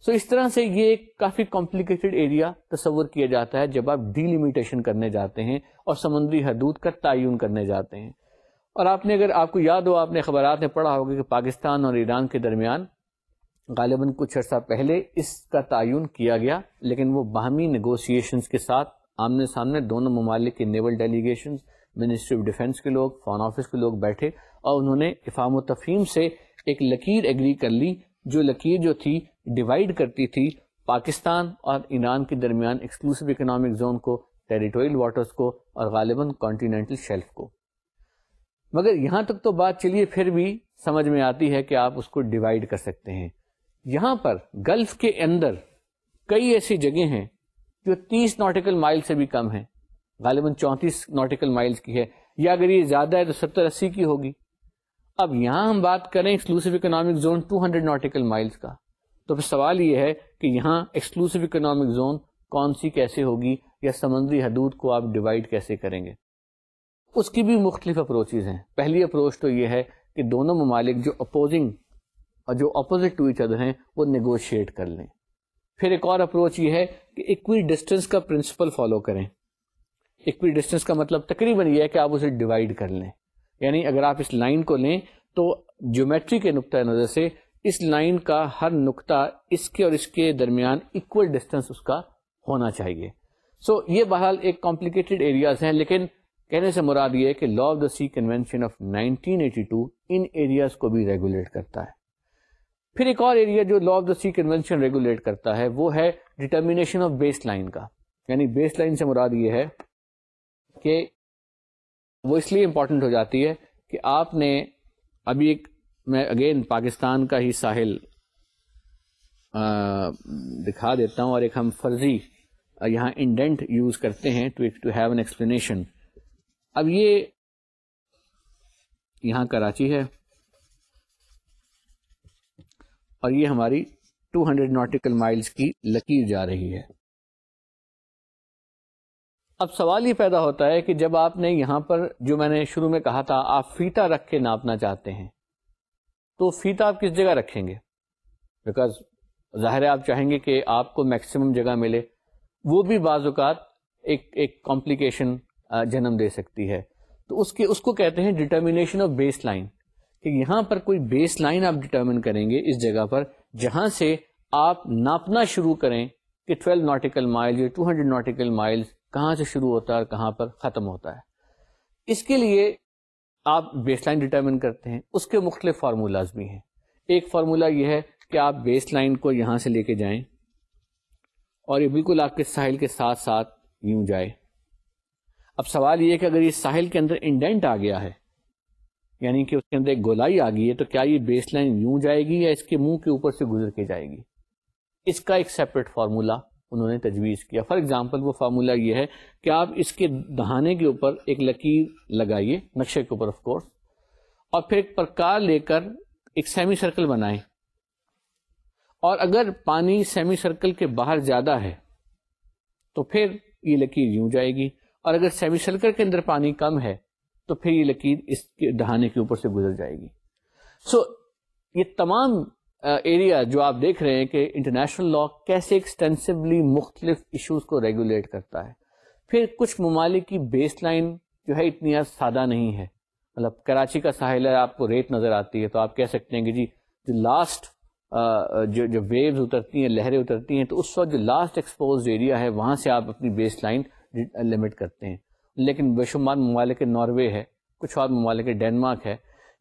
سو so اس طرح سے یہ ایک کافی کمپلیکیٹڈ ایریا تصور کیا جاتا ہے جب آپ ڈیلیمیٹیشن کرنے جاتے ہیں اور سمندری حدود کا تعین کرنے جاتے ہیں اور آپ نے اگر آپ کو یاد ہو آپ نے خبرات میں پڑھا ہوگا کہ پاکستان اور ایران کے درمیان غالباً کچھ عرصہ پہلے اس کا تعین کیا گیا لیکن وہ باہمی نیگوسیشنز کے ساتھ آمنے سامنے دونوں ممالک کے naval delegations ministry of defence کے لوگ فون آفس کے لوگ بیٹھے اور انہوں نے افام و تفہیم سے ایک لکیر ایگری کر لی جو لکیر جو تھی ڈیوائڈ کرتی تھی پاکستان اور ایران کے درمیان ایکسکلوسو اکنامک زون کو ٹیریٹوریل واٹرز کو اور غالباً کانٹیننٹل شیلف کو مگر یہاں تک تو بات چلیے پھر بھی سمجھ میں آتی ہے کہ آپ اس کو ڈیوائڈ کر سکتے ہیں یہاں پر گلف کے اندر کئی ایسی جگہیں ہیں جو تیس ناٹیکل مائل سے بھی کم ہیں غالباً چونتیس ناٹیکل مائلز کی ہے یا اگر یہ زیادہ ہے تو ستر اسی کی ہوگی اب یہاں ہم بات کریں exclusive economic zone two hundred nautical miles کا تو پھر سوال یہ ہے کہ یہاں ایکسکلوسو اکنامک زون کون سی کیسے ہوگی یا سمندری حدود کو آپ ڈیوائڈ کیسے کریں گے اس کی بھی مختلف اپروچز ہیں پہلی اپروچ تو یہ ہے کہ دونوں ممالک جو اپوزنگ اور جو اپوزٹ ٹو ایچ ادر ہیں وہ نیگوشیٹ کر لیں پھر ایک اور اپروچ یہ ہے کہ ایکوی ڈسٹینس کا پرنسپل فالو کریں ایکوی ڈسٹینس کا مطلب تقریباً یہ ہے کہ آپ اسے ڈیوائڈ کر لیں یعنی اگر آپ اس لائن کو لیں تو جیومیٹری کے نقطۂ نظر سے اس لائن کا ہر نقطہ اس کے اور اس کے درمیان ایکول ڈسٹینس اس کا ہونا چاہیے سو so, یہ بہرحال ایک کمپلیکیٹڈ ایریاز ہیں لیکن کہنے سے مراد یہ کہ law of the sea of in areas کو بھی ریگولیٹ کرتا ہے پھر ایک اور ایریا جو law of of the sea regulate کرتا ہے ہے وہ ڈٹرمینیشن بیس لائن کا یعنی بیس لائن سے مراد یہ ہے کہ وہ اس لیے امپورٹنٹ ہو جاتی ہے کہ آپ نے ابھی ایک میں اگین پاکستان کا ہی ساحل دکھا دیتا ہوں اور ایک ہم فرضی یہاں انڈینٹ یوز کرتے ہیں to to have an explanation اب یہ یہاں کراچی ہے اور یہ ہماری ٹو ہنڈریڈ نوٹیکل مائلس کی لکیر جا رہی ہے اب سوال یہ پیدا ہوتا ہے کہ جب آپ نے یہاں پر جو میں نے شروع میں کہا تھا آپ فیتا رکھ کے ناپنا چاہتے ہیں تو فیتا آپ کس جگہ رکھیں گے بیکاز ظاہر ہے آپ چاہیں گے کہ آپ کو میکسیمم جگہ ملے وہ بھی بعض اوقات ایک ایک کمپلیکیشن جنم دے سکتی ہے تو اس کے اس کو کہتے ہیں ڈٹرمینیشن آف بیس لائن کہ یہاں پر کوئی بیس لائن آپ ڈٹرمن کریں گے اس جگہ پر جہاں سے آپ ناپنا شروع کریں کہ 12 ناٹیکل مائل یا 200 ہنڈریڈ ناٹیکل مائل کہاں سے شروع ہوتا ہے اور کہاں پر ختم ہوتا ہے اس کے لیے آپ بیس لائن ڈٹرمن کرتے ہیں اس کے مختلف فارمولاز بھی ہیں ایک فارمولا یہ ہے کہ آپ بیس لائن کو یہاں سے لے کے جائیں اور یہ بالکل آپ کے ساحل کے ساتھ ساتھ یوں جائے اب سوال یہ کہ اگر یہ ساحل کے اندر انڈینٹ آ گیا ہے یعنی کہ اس کے اندر ایک گولائی آ گئی ہے تو کیا یہ بیس لائن یوں جائے گی یا اس کے منہ کے اوپر سے گزر کے جائے گی اس کا ایک سیپریٹ فارمولا انہوں نے تجویز کیا فار ایگزامپل وہ فارمولا یہ ہے کہ آپ اس کے دہانے کے اوپر ایک لکیر لگائیے نقشے کے اوپر آف کورس اور پھر ایک پرکار لے کر ایک سیمی سرکل بنائیں اور اگر پانی سیمی سرکل کے باہر زیادہ ہے تو پھر یہ لکیر یوں جائے گی اور اگر سیمی سرکل کے اندر پانی کم ہے تو پھر یہ لکیر اس کے دہانے کے اوپر سے گزر جائے گی سو so, یہ تمام ایریا جو آپ دیکھ رہے ہیں کہ انٹرنیشنل لا کیسے ایکسٹینسولی مختلف ایشوز کو ریگولیٹ کرتا ہے پھر کچھ ممالک کی بیس لائن جو ہے اتنی سادہ نہیں ہے مطلب کراچی کا ساحل ہے آپ کو ریت نظر آتی ہے تو آپ کہہ سکتے ہیں کہ جی جو لاسٹ جو جو ویوز اترتی ہیں لہریں اترتی ہیں تو اس وقت جو لاسٹ ایکسپوز ایریا ہے وہاں سے آپ اپنی بیس لائن لمٹ کرتے ہیں لیکن بے شمار ممالک ناروے ہے کچھ اور ممالک ڈینمارک ہے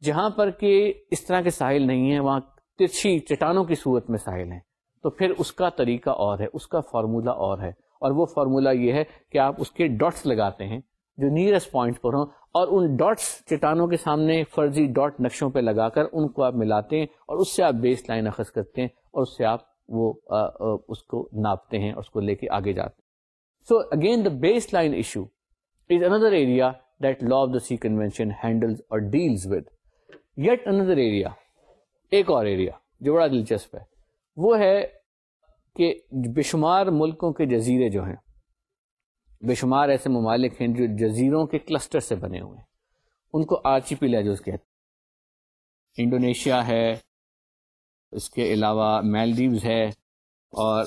جہاں پر کہ اس طرح کے ساحل نہیں ہیں وہاں ترچھی چٹانوں کی صورت میں ساحل ہیں تو پھر اس کا طریقہ اور ہے اس کا فارمولہ اور ہے اور وہ فارمولہ یہ ہے کہ آپ اس کے ڈاٹس لگاتے ہیں جو نیرسٹ پوائنٹ پر ہوں اور ان ڈاٹس چٹانوں کے سامنے فرضی ڈاٹ نقشوں پہ لگا کر ان کو آپ ملاتے ہیں اور اس سے آپ بیس لائن اخذ کرتے ہیں اور اس سے آپ وہ اس کو ناپتے ہیں اور اس کو لے کے آگے جاتے ہیں so again the baseline issue is another area law of the sea convention handle or deals with it another area ایک اور ایریا جو بڑا دلچسپ ہے وہ ہے کہ بے شمار ملکوں کے جزیرے جو ہیں بے شمار ایسے ممالک ہیں جو جزیروں کے کلسٹر سے بنے ہوئے ہیں ان کو آرچی پی لہجوز کہتے ہیں انڈونیشیا ہے اس کے علاوہ میلڈیوز ہے اور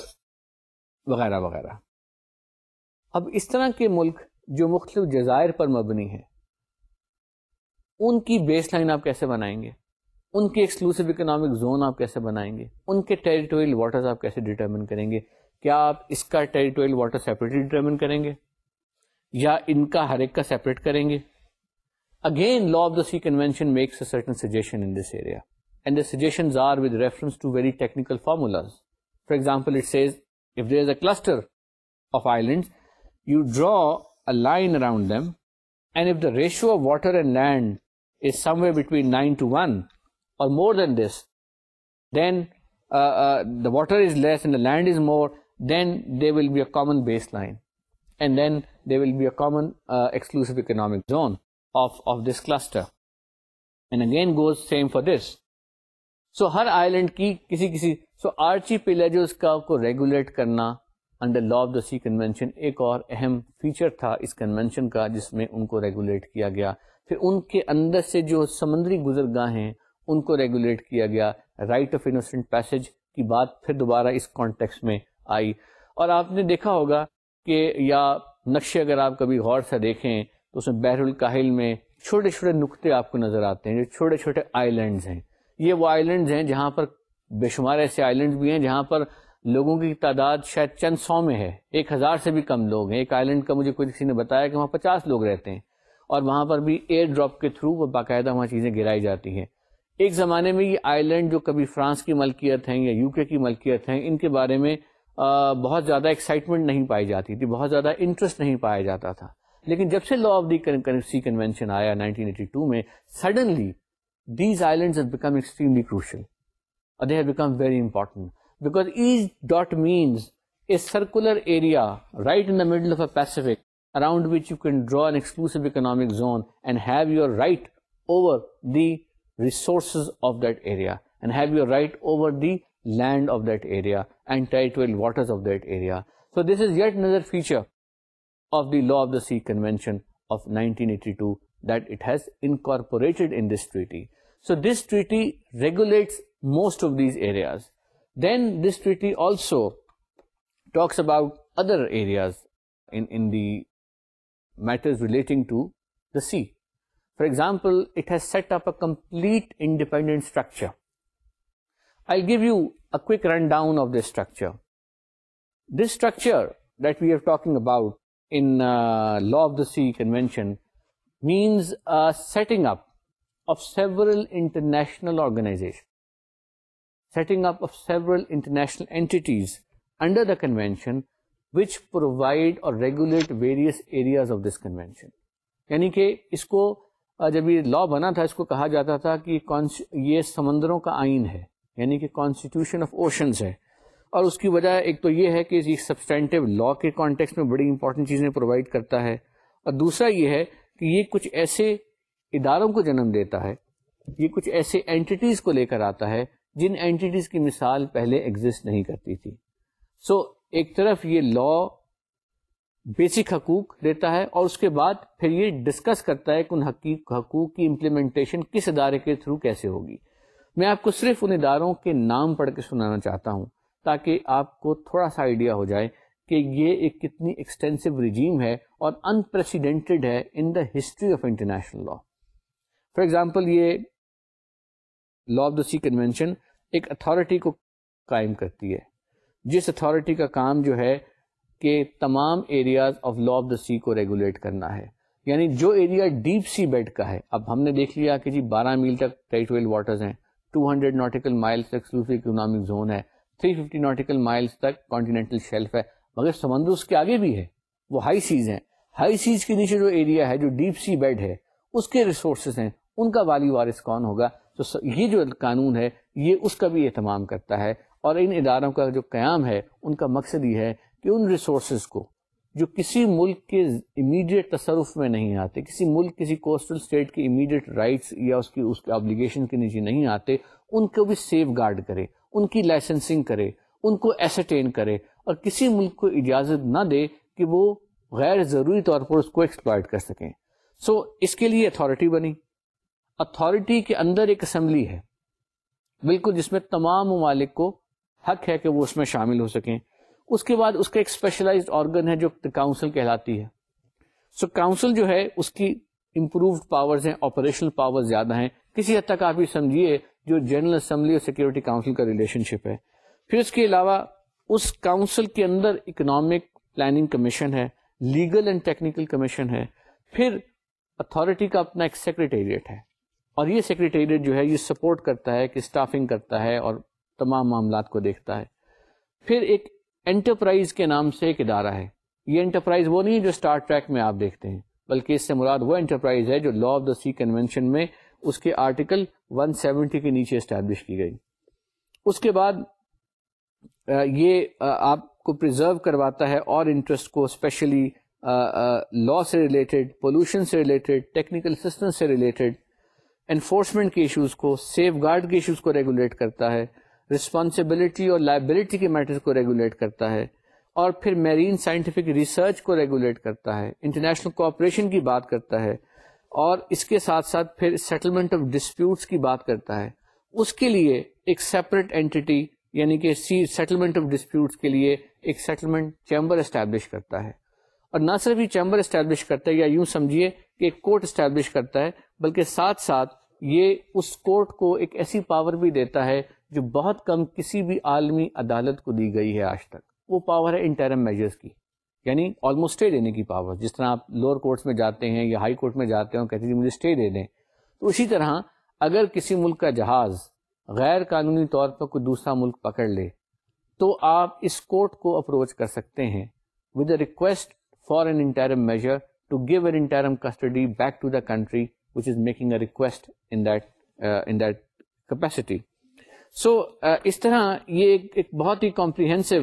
وغیرہ وغیرہ اب اس طرح کے ملک جو مختلف جزائر پر مبنی ہیں ان کی بیس لائن آپ کیسے بنائیں گے ان کی ایکسکلوسو اکنامک زون آپ کیسے بنائیں گے ان کے ٹیریٹوریل واٹرز آپ کیسے ڈیٹرمن کریں گے کیا آپ اس کا ٹیریٹوریل واٹر سیپریٹلی ڈیٹرمن کریں گے یا ان کا ہر ایک کا سیپریٹ کریں گے again law of the sea convention makes a certain suggestion in this area and the suggestions are with reference to very technical formulas for example it says if there is a cluster of island lined them and of water and land is some way more than this water land is more than they will be a baseline economic zone of this cluster and again goes same for this so Hare island کی کسی کسی سو آرچی پلرج کا کو ریگولیٹ کرنا under law of the sea convention ایک اور اہم فیچر تھا اس کنوینشن کا جس میں ان کو ریگولیٹ کیا گیا پھر ان کے اندر سے جو سمندری گزرگاہ ہیں ان کو ریگولیٹ کیا گیا رائٹ آف انوسنٹ پیسج کی بات پھر دوبارہ اس کانٹیکس میں آئی اور آپ نے دیکھا ہوگا کہ یا نقشے اگر آپ کبھی غور سے دیکھیں تو اس میں بحر الکاہل میں چھوٹے چھوٹے نقطے آپ کو نظر آتے ہیں جو چھوٹے چھوٹے آئیلینڈس ہیں یہ وہ آئی ہیں جہاں پر بے شمار ایسے آئلینڈ بھی ہیں جہاں پر لوگوں کی تعداد شاید چند سو میں ہے ایک ہزار سے بھی کم لوگ ہیں ایک آئلینڈ کا مجھے کوئی کسی نے بتایا کہ وہاں پچاس لوگ رہتے ہیں اور وہاں پر بھی ایئر ڈراپ کے تھرو وہ باقاعدہ وہاں چیزیں گرائی جاتی ہیں ایک زمانے میں یہ آئی لینڈ جو کبھی فرانس کی ملکیت ہیں یا یو کے کی ملکیت ہیں ان کے بارے میں بہت زیادہ ایکسائٹمنٹ نہیں پائی جاتی تھی بہت زیادہ انٹرسٹ نہیں پایا جاتا تھا لیکن جب سے law of the currency convention آیا نائنٹین ایٹی ٹو میں suddenly these have become extremely crucial they have become very important because as that means a circular area right in middle of a Pacific around economic right over the land of that area and tight waters of that area so this is it another feature of the law of the in this treaty so this treaty regulates most of these areas Then this treaty also talks about other areas in the matters relating to the sea. For example, it has set up a complete independent structure. I'll give you a quick rundown of this structure. This structure that we are talking about in uh, Law of the Sea Convention means setting up of several international organizations. setting up of several international entities under the convention which provide or regulate various areas of this convention. یعنی کہ اس کو جب یہ لا بنا تھا اس کو کہا جاتا تھا کہ یہ سمندروں کا آئین ہے یعنی کہ کانسٹیٹیوشن آف اوشنس ہے اور اس کی وجہ ایک تو یہ ہے کہ یہ سبسٹینٹیو لا کے کانٹیکس میں بڑی امپورٹنٹ چیزیں پرووائڈ کرتا ہے اور دوسرا یہ ہے کہ یہ کچھ ایسے اداروں کو جنم دیتا ہے یہ کچھ ایسے اینٹیز کو لے کر آتا ہے جن اینٹیز کی مثال پہلے ایگزٹ نہیں کرتی تھی سو so, ایک طرف یہ لا بیسک حقوق دیتا ہے اور اس کے بعد پھر یہ ڈسکس کرتا ہے کہ ان حقیق حقوق کی امپلیمنٹیشن کس ادارے کے تھرو کیسے ہوگی میں آپ کو صرف ان اداروں کے نام پڑھ کے سنانا چاہتا ہوں تاکہ آپ کو تھوڑا سا آئیڈیا ہو جائے کہ یہ ایک کتنی ایکسٹینسو رجیم ہے اور انپریسیڈینٹیڈ ہے in the history of international law for example یہ law of the sea convention ایک اتھارٹی کو قائم کرتی ہے جس اتھارٹی کا کام جو ہے کہ تمام areas of of law the sea کو ریگولیٹ کرنا ہے یعنی جو ایریا ڈیپ سی بیڈ کا ہے اب ہم نے دیکھ لیا کہ جی بارہ میل تک واٹرز ہیں hundred nautical miles exclusive economic zone ہے تھری ففٹی ناٹیکل مائلس تک کانٹینٹل شیلف ہے مگر سمندر اس کے آگے بھی ہے وہ ہائی سیز ہیں ہائی سیز کے نیچے جو ایریا ہے جو ڈیپ سی بیڈ ہے اس کے ریسورسز ہیں ان کا والی وارث کون ہوگا تو یہ جو قانون ہے یہ اس کا بھی اہتمام کرتا ہے اور ان اداروں کا جو قیام ہے ان کا مقصد یہ ہے کہ ان ریسورسز کو جو کسی ملک کے امیڈیٹ تصرف میں نہیں آتے کسی ملک کسی کوسٹل اسٹیٹ کے امیڈیٹ رائٹس یا اس کی اس کے آبلیگیشن کے نیچے نہیں آتے ان کو بھی سیف گارڈ کرے ان کی لائسنسنگ کرے ان کو ایسرٹین کرے اور کسی ملک کو اجازت نہ دے کہ وہ غیر ضروری طور پر اس کو ایکسپلائٹ کر سکیں سو so, اس کے لیے اتھارٹی بنی اتھارٹی کے اندر ایک اسمبلی ہے بالکل جس میں تمام ممالک کو حق ہے کہ وہ اس میں شامل ہو سکیں اس کے بعد اس کا ایک اسپیشلائز آرگن ہے جو کاؤنسل کہلاتی ہے سو so, کاؤنسل جو ہے اس کی امپرووڈ پاورز ہیں آپریشنل پاور زیادہ ہیں کسی حد تک آپ یہ سمجھیے جو جنرل اسمبلی اور سیکورٹی کاؤنسل کا ریلیشن شپ ہے پھر اس کے علاوہ اس کاؤنسل کے اندر اکنامک پلاننگ کمیشن ہے لیگل اینڈ ٹیکنیکل کمیشن ہے پھر اتھارٹی کا اپنا ایک سیکرٹریٹ ہے اور یہ سیکرٹریٹ جو ہے یہ سپورٹ کرتا ہے کہ اسٹافنگ کرتا ہے اور تمام معاملات کو دیکھتا ہے پھر ایک انٹرپرائز کے نام سے ایک ادارہ ہے یہ انٹرپرائز وہ نہیں جو اسٹار ٹریک میں آپ دیکھتے ہیں بلکہ اس سے مراد وہ انٹرپرائز ہے جو law of the sea convention میں اس کے آرٹیکل 170 کے نیچے اسٹیبلش کی گئی اس کے بعد یہ آپ کو پرزرو کرواتا ہے اور انٹرسٹ کو اسپیشلی لا سے ریلیٹڈ پولوشن سے ریلیٹڈ ٹیکنیکل سسٹم سے ریلیٹڈ انفورسمنٹ کے ایشوز کو سیف گارڈ کے ایشوز کو ریگولیٹ کرتا ہے رسپانسبلٹی اور لائبلٹی کے میٹرز کو ریگولیٹ کرتا ہے اور پھر میرین سائنٹیفک ریسرچ کو ریگولیٹ کرتا ہے انٹرنیشنل کوپریشن کی بات کرتا ہے اور اس کے ساتھ ساتھ پھر سیٹلمنٹ آف ڈسپیوٹس کی بات کرتا ہے اس کے لیے ایک سیپریٹ اینٹی یعنی کہ سی سیٹلمنٹ آف ڈسپیوٹس کے لیے ایک سیٹلمنٹ چیمبر اسٹیبلش کرتا ہے اور نہ صرف یہ چیمبر اسٹیبلش کرتا ہے یا یوں سمجھیے کہ ایک کورٹ اسٹیبلش کرتا ہے بلکہ ساتھ ساتھ یہ اس کورٹ کو ایک ایسی پاور بھی دیتا ہے جو بہت کم کسی بھی عالمی عدالت کو دی گئی ہے آج تک وہ پاور ہے انٹرم میجرز کی یعنی آلموسٹ اسٹے دینے کی پاور جس طرح آپ لوور کورٹس میں جاتے ہیں یا ہائی کورٹ میں جاتے ہیں کہتے ہیں جی مجھے اسٹے دے دیں تو اسی طرح اگر کسی ملک کا جہاز غیر قانونی طور پر کوئی دوسرا ملک پکڑ لے تو آپ اس کورٹ کو اپروچ کر سکتے ہیں with a request for an interim measure to give an interim custody back to the country which is making so اس طرح یہ بہت ہی کمپریہنسو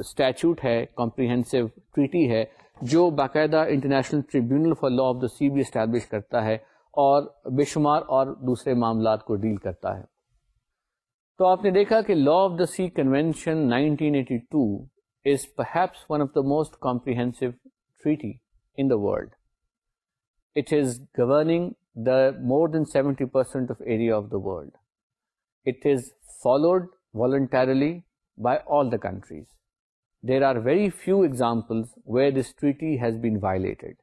اسٹیچو uh, ہے کمپریہنسو ٹریٹی ہے جو باقاعدہ international tribunal for law of the sea بھی اسٹیبلش کرتا ہے اور بے شمار اور دوسرے معاملات کو ڈیل کرتا ہے تو آپ نے دیکھا کہ law of the sea convention 1982 is perhaps one of the most comprehensive treaty in the world it is governing the more than 70% of area of the world. It is followed voluntarily by all the countries. There are very few examples where this treaty has been violated,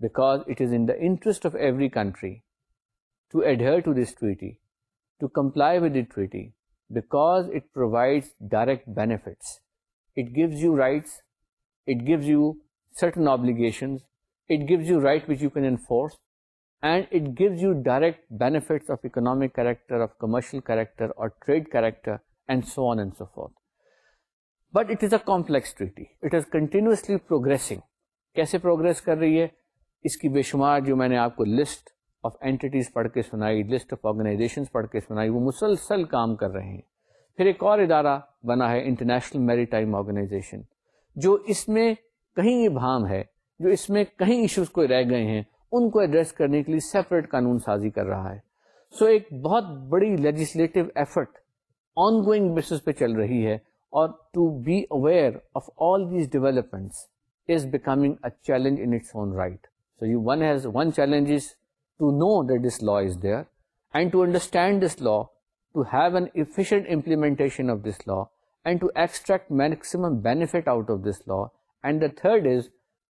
because it is in the interest of every country to adhere to this treaty, to comply with the treaty, because it provides direct benefits. It gives you rights, it gives you certain obligations it it gives gives you you you right which can enforce and direct benefits of economic character, so on and so forth. But it is a complex treaty. It is continuously progressing. کیسے پروگرس کر رہی ہے اس کی بے شمار جو میں نے آپ کو لسٹ آف اینٹیز پڑھ کے سنائی لسٹ آف آرگنائزیشن پڑھ کے سنائی وہ مسلسل کام کر رہے ہیں پھر ایک اور ادارہ بنا ہے انٹرنیشنل میری ٹائم آرگنائزیشن جو اس میں کہیں یہ بھام ہے جو اس میں کہیں ایشوز کو رہ گئے ہیں ان کو ایڈریس کرنے کے لیے سیپریٹ قانون سازی کر رہا ہے سو so ایک بہت بڑی legislative effort on going basis پہ چل رہی ہے اور to be aware of all these developments is becoming a challenge in its own right so you one has one challenge to know that this law is there and to understand this law to have an efficient implementation of this law and to extract maximum benefit out of this law and the third is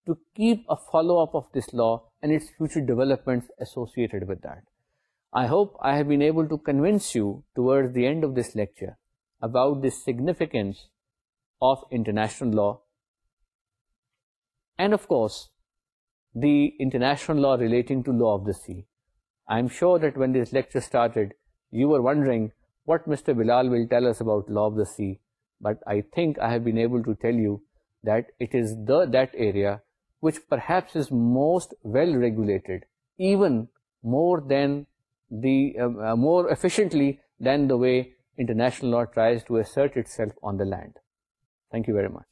to keep a follow-up of this law and its future developments associated with that. I hope I have been able to convince you towards the end of this lecture about the significance of international law, and of course the international law relating to law of the sea. I am sure that when this lecture started, you were wondering what Mr. Bilal will tell us about law of the sea, but I think I have been able to tell you that it is that area which perhaps is most well regulated, even more than the uh, uh, more efficiently than the way international law tries to assert itself on the land. Thank you very much.